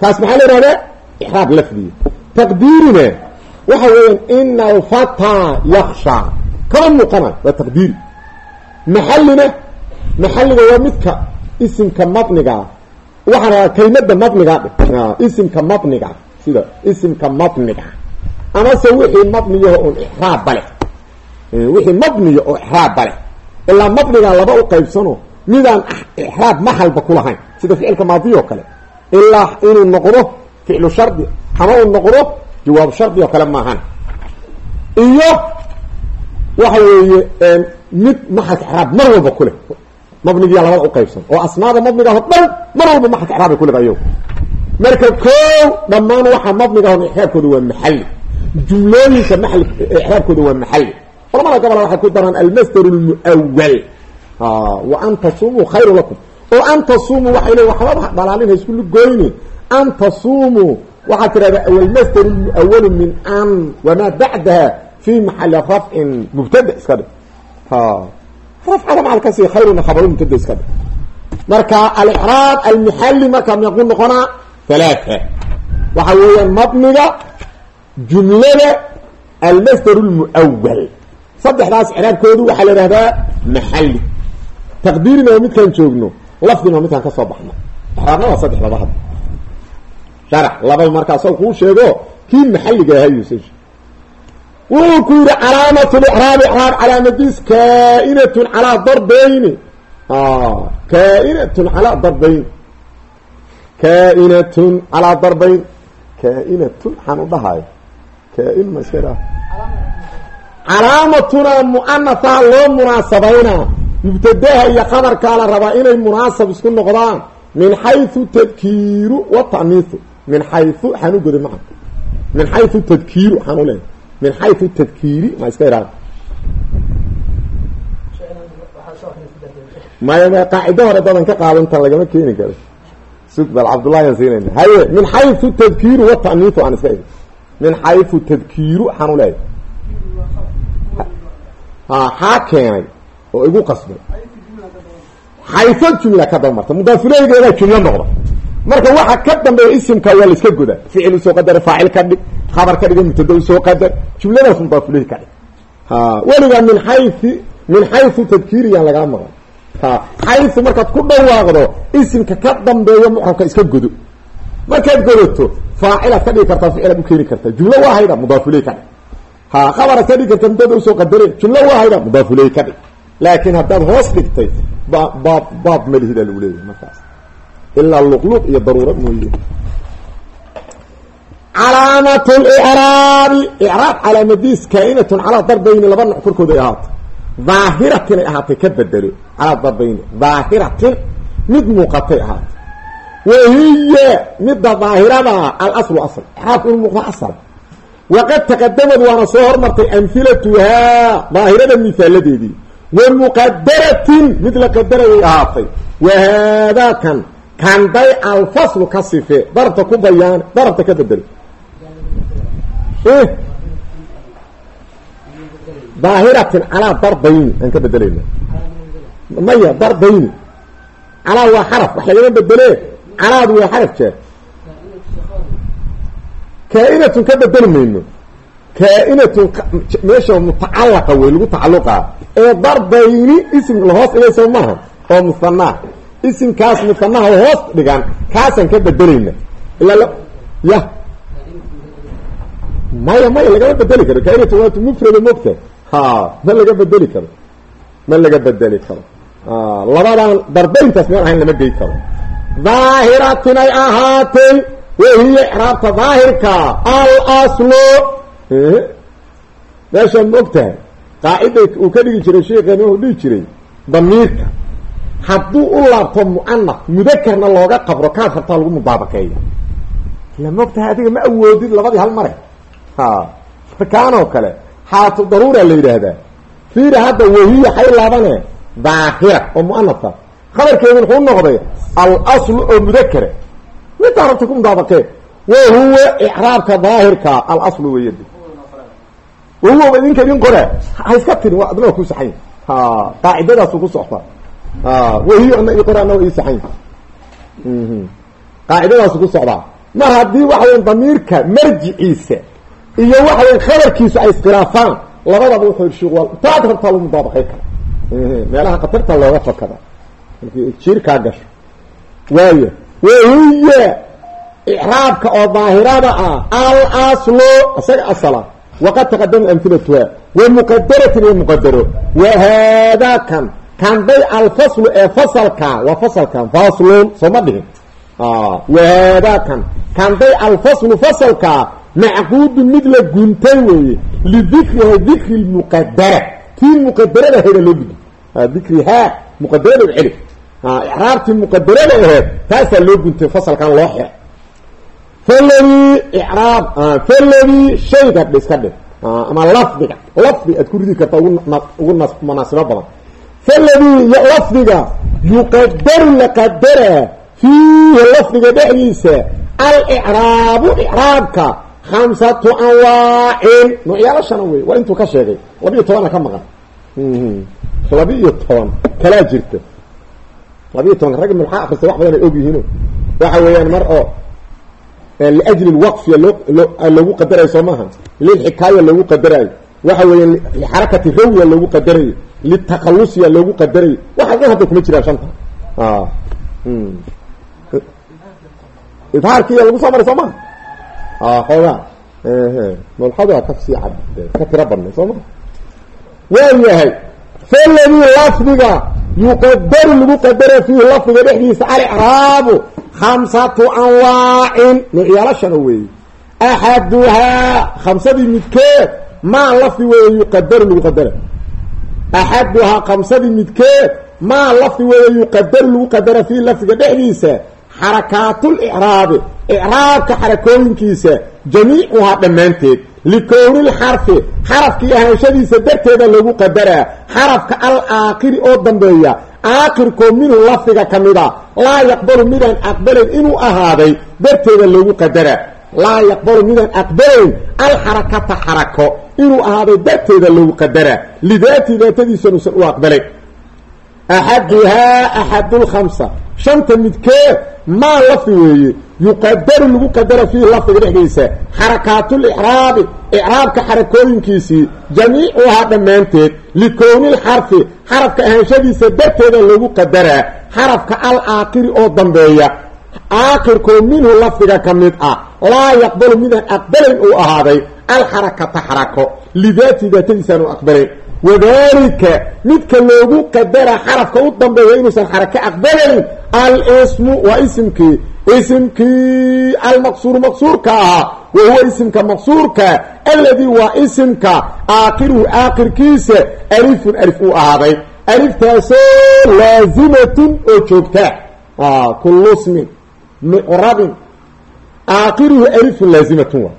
kaas maxaa la ihahda icraab lafdiya taqdiirina waxa weeyaan ina alfataa yakshaa kama muuqana waa taqdiiri maxallina maxalliga waa midka isimka mabnigaa waxaa rabaa kelimada mabnigaa dhe isimka mabniga sida isimka mabniga amase wixii mabniyaho un icraabba leh. Wixii mabniya oo icraabba leh. Ilaa mabnigaa laba u qaybsano midaan icraab maxalba ku lahayn sida ficilka maadiya oo kale. Ilaa inuu noqdo ficlu shardi ama uu noqdo jawaab shardi oo kale maahan iyo waxa weeye mid maxalka icraab mar walba ku leh mabnigiya labada u qaybsan oo asmaada mabnigaho dhan mar walba maxalka icraabay ku leh ayago marka koow dhammaan waxaa mabnigaho icraabkooda waa maxalli jumlooyinka maal icraabkooda waa maxalli culamada gobol waxay ku daraan almasdar lmuawal wa an tasumuu khayru lakum oo an tasumuu waxay le waxbaba dhalaalin haysku lugoyni an tasumuu waxaad tirahdaa awalmasdar lmuawalu min an wamaa bacdaha fi maxali rafcin mubtada iska dhig rafcada macalkasi khayruna khabaru mubtada iska dhig marka alicraab almuxalli markaa meequu noqonaa halaaa waxa weeyaan mabniga jumlada almasdar lmuawal saddexdaas icraabkoodu waxaa la ihahdaa maxalli taqdiirina waa midkaan joogno lafdina waa midkaan ka soo baxno icraabna waa saddex laba hadda sharax lababa markaa soo kuu sheego kii maxalliga ahayusa wuxuu ku yidhi calaamat licraab icraab calaamadiis kaainatun calaa darbayni kaainatun calaa darbayn kaainatun calaa darbayn kaainatun waxaan u dhahayo kaain calaamatuna mu'anahaa loo munaasabaynaa mubtadaha iyo khabarkaa la rabaa inay munaasab isku noqdaan min xayثu tadkiiru wataniiu min xayu waxaan u goday maa min xayu tadkiiru waxaan u leehay min xayu tadkiiri ma iska idhaha maya maya qaacido hore dadan ka qaadantan lagama keeni karo sug bal cabdullahi aan siinayna haye min xayu tadkiiru wataniiu aan iska idhi min xayu tadkiiru waxaan u leehay ha xaa keenay oo igu qasbay xayfo jumla ka dabamarta mudaafuleygeedaa jumlo noqda marka waxa ka dambeeya isimka waa la iska goda ficil u soo qadar faacil ka dhig khabar ka dhiga mubtada u soo qadar jumladaas mudaafuleyhi ka dhig. Ha weligaa min xayi min xayu tadkiiriyaan lagaa maqan. Xayu markaad ku dhawaaqdo isimka ka dambeeya muxrabka iska godo markaad godato faacilaad ka dhigi kartaa ficilaad ukeeni kartaa. Jumlo waa haydha mudaafuley ka dhig. Ha khabaraad ka dhigi karta mubtada u soo qadare jumlo waa haydha mudaafuley ka dhig. Laakiin haddaad hoos dhigtay baab baab baab malihida lagu leeyahay markaas ilaa luqluq iyo daruuro mooye. Calaamat licraabi icraab calaamadiis kaainatun calaa darbayni laba nooc korkooda ay ahaatay daahiratin ay ahaatay ka bedelo calaa darbayni daahiratin mid muuqatay ahaatay. Wahiya midda daahirada alaslu asl icraabku inuu muuqda asal. Waqad taqadamad waana soo hormartay amhilatuhaa daahirada mihaaladeedii wamuqadaratin mid la qadarayay ahaatay. Wahaadaa kan kanday alfaslu ka sife darabta ku bayaane darabta ka bedelo daahiratin calaa darbayni aan ka bedelayna maya darbayni calaa waa xaraf wax lagama bedele calaadu waa xaraf jeer kaainatun ka bedeli mayno. Kaainatun meesha mutacalaqa wey lagu tacaluqaa ee darbayni isim lahoos dhigaysa maaha oo musanaa isimkaas musanaha hoos dhigan kaasaan ka bedelayna ilaa ya. Maya maya lagama bedeli karo. Kainatu waatu mufrada mogta ha ma laga bedeli karo. Ma laga bedeli karo. Labadan darbayntaas meel ahayn lama gey karo. Daahiratin ay ahaatay. Wahiya icraabta daahirka alaslu meeshaan ma og tahay qaaciday uu ka dhigi jiray sheikeena wuxuu dhihi jiray damiirka hadduu u laabto mu'anaf mudakarna looga qabro kaad rabtaa lagu mudaabakeeya ila ma og tahay adiga ma awoodid labadii hal mare. Ha markaanoo kale xaatu daruura la yidhaahdaa. Fiiri hadda wahiya xay laabane daahira oo mu'anafka khabarkeedu wuxuu noqday alaslu oo mudakara midtaa rabta ku mudaabakee wahuwa icraabka daahirka alaslu weyadi wahuwa idinka idin qore. Ha iska tirin waa adna waa ku saxayn ha qaacidadaasu ku socta wahiyo ana ii qore ana waa saxayn qaacidadaasu ku socdaa. Mar haddii waxa weya damiirka marjiciisa iyo waxa weya khabarkiisu ay iskhilaafaan labadaba wuxuu irshiq waa taad rabtaa lagu mudaabaqay kara. Meelaha khatarta looga fakada markii gasho. Waayo wahiya icraabka oo daahirada ah alaslu isaga asala waqad taqadama amhilatuha wa muqadaratin iyo muqadaro wa kanday alfaslu ee fasalka waa fasalkan faslun soo ma dhihin wa haadaa kan. Kanday alfaslu fasalka macquudun mid la guntay weeye lidikriha dikri lmuqadara tii muqadarada aheeda loo gudi dikrihaa muqadarada celi icraabtii muqadarada aheed taasaa loo guntay fasalkan loo xira. Faladii icraab faladii shayga iska dhig. Ama lafdiga. Lafdi aad ku ridi karta ugu ugu munaasibo badan faladii lafdiga yuqadaru la qadara fiihi lafdiga dhexdiisa alicraabu icraabka khamsatu anwaacin noocyaalo shana wey waa intuu ka sheegay labiiyo tobana ka maqan laba-iyo toban kalaa jirta labiiyo tobanka raggi maxaa akrista wax badan ay og yihiino waxa weeyaan mar oo liajli lwaqfiya loo loogu qadarayo soo maaha lilxikaaya loogu qadarayo waxa weeya lixarakati rawiya loogu qadarayo litakalusiya loogu qadarayo waxa dhan hadda kuma jiraan shanta. Idhaarkiya lagu soo maray soo maha xoogaa. Mulxada ka sii cad ka tiro badnay soo maa waa yahay faladii lafdiga yuqadaru lagu qadara fiihi lafdiga dhexdiisa alicraabu khamsatu anwaacin noocyaalo shana weeye. Axaduhaa khamsadii midkeed maa lafdi weeye yuqadaru lagu qadara axaduhaa khamsadii midkeed maa lafdi weeye yuqadaru lagu qadara fiihi lafdiga dhexdiisa xarakaatul-icraabi icraabka xarakooyinkiisa jamiicuhaa dhammaanteed. Likowni lxarfi xarafkii ahaanshadiisa darteeda lagu qadaraa xarafka al aakiri oo dambeeya aakirkoo minhu lafdiga ka mida laa yaqbalu midaan aqbalayn inuu ahaaday darteeda loogu qadaraa laa yaqbalu midaan aqbalayn alxarakata xarako inuu ahaaday darteeda loogu qadaraa lidaatii daatadiisanuusan u aqbalayn axaduhaa axadulkhamsa shanta midkeed maa lafdi weeye. Yuqadaru lagu qadara fiihi lafdiga dhexdiisa. Xarakaatul-icraabi icraabka xarakooyinkiisii. Jamiicuhaa dhammaanteed. Likowni lxarfi xarafka ahaanshadiisa darteeda lagu qadaraa xarafka al aakiri oo dambeeya. Aakirkoo minhu lafdiga ka mid ah. Laa yaqbalu midaan aqbalayn uu ahaaday alxarakata xarako lidaati daatadiisaan u aqbalayn wadalika midka loogu qadara xarafka u dambeeya inuusan xarako aqbalayn alsmu waa isimkii. Isimkii almaqsuuru maqsuurka ahaa wa huwa isimka maqsuurka alladii waa isimka aakiruhu aakirkiisa alifun alif uu ahaaday. Aliftaasoo laazimatun oo joogta. Kullu smin mucrabin aakiruhu alifun laazimatun wa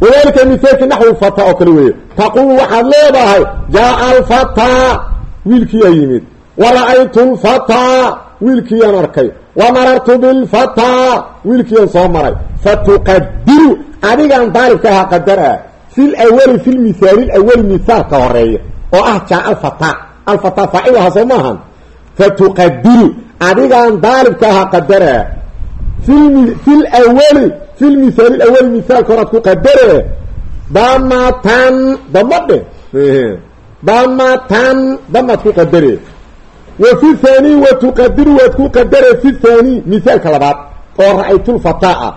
wadalika mithaalki naxwi fata oo kale weeye. Taqulu waxaad leedahay jaaa alfataa wiilkiiyaa yimid. Wara-aytu lfataa wiilkiiyaan arkay. Wa marartu bilfataa wiilkiiyaan soo maray. Fatuqadiru adigaan daalibka ahaa qadara fi lawali fi lmithaali lawali mithaalka horreeya oo ah jaa alfataa alfataa faacil maahan. Fatuqadiru adigaan daalibka ahaa qadara fi lwali fi lmithaali lawali mithaalka horaad ku qadare damatan damadhe damatan damaad ku qadare. Wa fi thani wa tuqadiru waad ku qadare fi thani mithaalka labaad oo ra'aytulfataa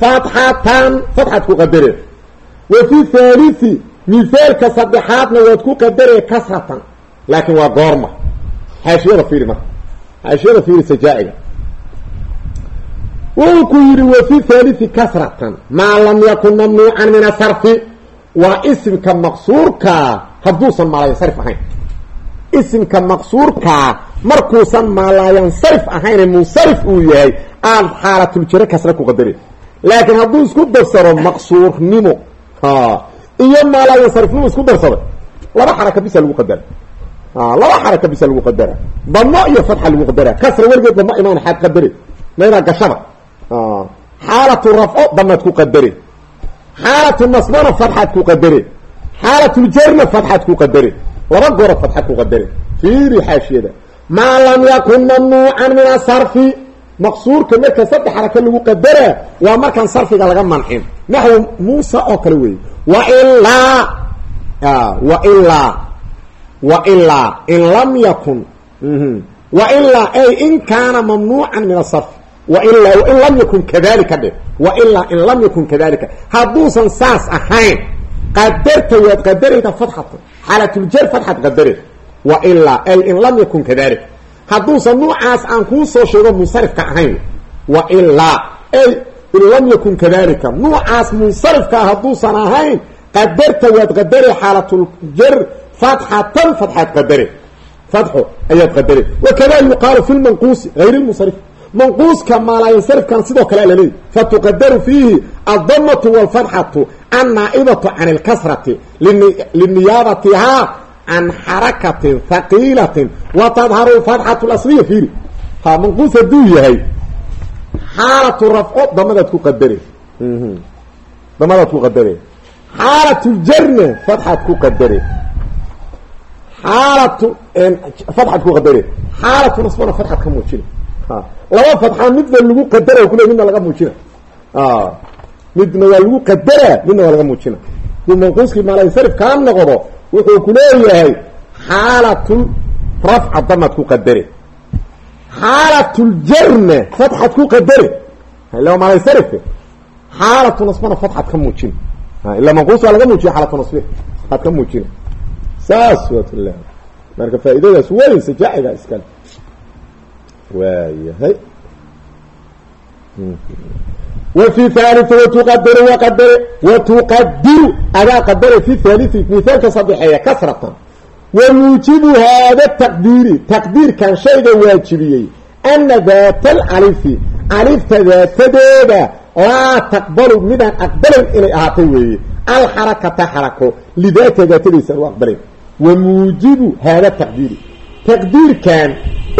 fatxatan fatxaad ku qadare. Wa fi thaalithi mithaalka saddexaadna waad ku qadaree kasratan laakiin waa goorma. Xaashiyada fiiri marka wuxuu ku yidhi wa fi thaalithi kasratan maa lam yakun mamnuucan min asarfi waa isimka maqsuurkaa hadduusan maalayansarif ahayn. Isimka maqsuurkaa markuusan maalayansarif ahayn munsarif uu yahay aad xaalatuljarre kasra ku qadare laakiin hadduu isku darsado maqsuurnimo iyo maalayansarifnimo isku darsaday laba xaraka bisa lagu qadara. Laba xaraka bisa lagu qadara. Damo iyo fatxa lagu qadara. Kasra weligeed damo imaan xaad qadare maydaa gashaba xaalatu rafco damaad ku qadare xaalatu nasbana fatxaad ku qadare xaalatuljarna fatxaad ku qadare laba goora fatxa ku qadare fiiri xaashiyada maa lam yakun mamnuucan min asarfi maqsuurka marka saddex xaraka lagu qadaraa waa markaan sarfiga laga mancin naxwu muusa oo kale weeye wailaa wailaa wailaa in lam yakun wailaa ay in kaana mamnuucan min asarfi wailaa wain lam yakun kadalika dhe wailaa in lam yakun kadalika hadduusan saas ahayn qadarta waad qadarayda fatxatan xaalatuljar fatxad qadare wailaa ay in lam yakun kadalik hadduusan nuucaas aan kuu soo sheego munsarifka ahayn. Wailaa ay in lam yakun kadalika nuucaas munsarifkaa hadduusan ahayn qadarta waad qadare xaalatuljar fatxatan fatxaad qadare fatxo ayaad qadare wakada yuqaalu fi lmanquusi hayr lmunsarif manquuska maalayansarifkan sidoo kale laleeyahy fatuqadaru fiihi addamatu walfatxatu annaaibatu can اlkasrati liniyaabatihaa can xarakatin haqiilatin wa tadharu fatxatu asliya fiiri. Ha manquus hadduu yahay xaalatu rafco damadaad ku qadare. Damadaad ku qadare. Xaalatu jarna fatxaad ku qadare. Xaalatu fatxaad ku qadare. Xaalatu nasbana fatxaad ka muujina laba fatxa midna lagu qadara kule midna laga muujina. Midna waa lagu qadaraa midna waa laga muujina. Duu manquuskii maalansarif kaa noqdo wuxuu ku leeyahay xaalatul rafca damaad ku qadare. Xaalatuljarna fatxad ku qadare. Ila maalansarifka xaalatu nasbana fatxad ka muujina ila manquus waa laga muujiya xaalatu nasbi aad ka muujina saas watla marka faa'iidadaas weyn sajaaciga iskale waayahay. Wa fi thalii watuqadare waqadare watuqadiru adaa qadare fi thalii mithaalka saddexeeya kasratan. Wa muujibu haada taqdiiri taqdiirkan shayga waajibiyey ana daata alalifi alifta daatadeeda laa taqbalu midaan aqbalayn inay ahaatay weeye. Alxarakata xarako lidaata daatadiisa u aqbalayn wa muujibu haada taqdiiri. Taqdiirkan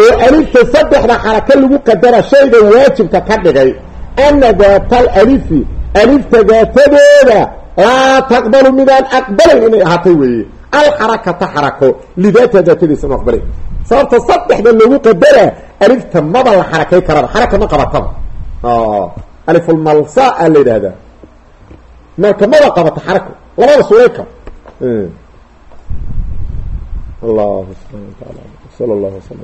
oo alifta saddexda xaraka lagu qadara shayga waajibka ka dhigay ana daata alalifi alifta daatadeeda laa taqbalu midaan aqbalayn inay ahaatay weeye. Alxarakata xarako lidaata daatadiisa u aqbalayn sababta saddexda lagu qadara alifta maba la xarakay karaba xaraka ma qabataba alifulmalsa a la yidhaahdaa. Marka maba qabata xarako labada suuray karo allahu subxana wa sala allahu waslam